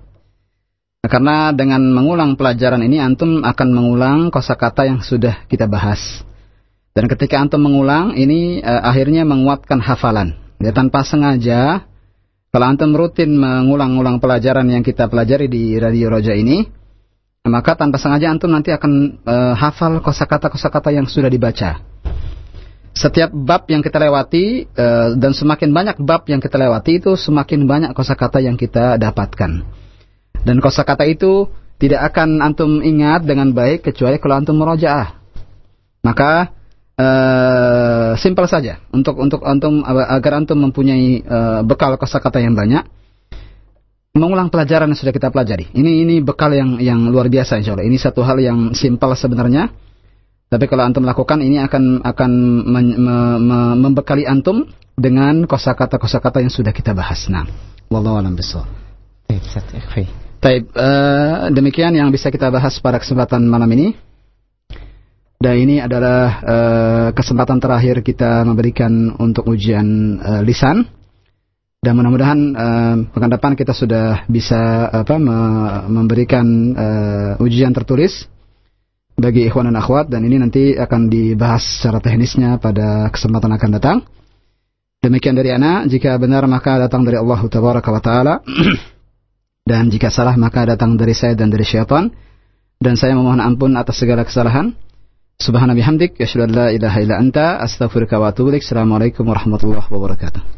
Karena dengan mengulang pelajaran ini antum akan mengulang kosakata yang sudah kita bahas. Dan ketika antum mengulang ini uh, akhirnya menguatkan hafalan. Ya tanpa sengaja kalau antum rutin mengulang-ulang pelajaran yang kita pelajari di Radio Roja ini, maka tanpa sengaja antum nanti akan uh, hafal kosakata-kosakata yang sudah dibaca. Setiap bab yang kita lewati uh, dan semakin banyak bab yang kita lewati itu semakin banyak kosakata yang kita dapatkan. Dan kosakata itu tidak akan antum ingat dengan baik kecuali kalau antum merojaah. Maka uh, simpel saja untuk untuk antum agar antum mempunyai uh, bekal kosakata yang banyak mengulang pelajaran yang sudah kita pelajari. Ini ini bekal yang yang luar biasa insya Allah. Ini satu hal yang simpel sebenarnya. Tapi kalau antum lakukan ini akan akan men, me, me, membekali antum dengan kosakata-kosakata yang sudah kita bahas. Nah, wallahu a'lam bishawab. Baik, uh, demikian yang bisa kita bahas pada kesempatan malam ini. Dan ini adalah uh, kesempatan terakhir kita memberikan untuk ujian uh, lisan. Dan mudah-mudahan uh, pekan depan kita sudah bisa apa me memberikan uh, ujian tertulis bagi ikhwan dan akhwat dan ini nanti akan dibahas secara teknisnya pada kesempatan akan datang. Demikian dari ana, jika benar maka datang dari Allah taala dan jika salah maka datang dari saya dan dari syaitan dan saya memohon ampun atas segala kesalahan. Subhanallahi bihamdik, asyhadu an la ilaha illa anta, astaghfiruka wa atubu ilaik. Assalamualaikum warahmatullahi wabarakatuh.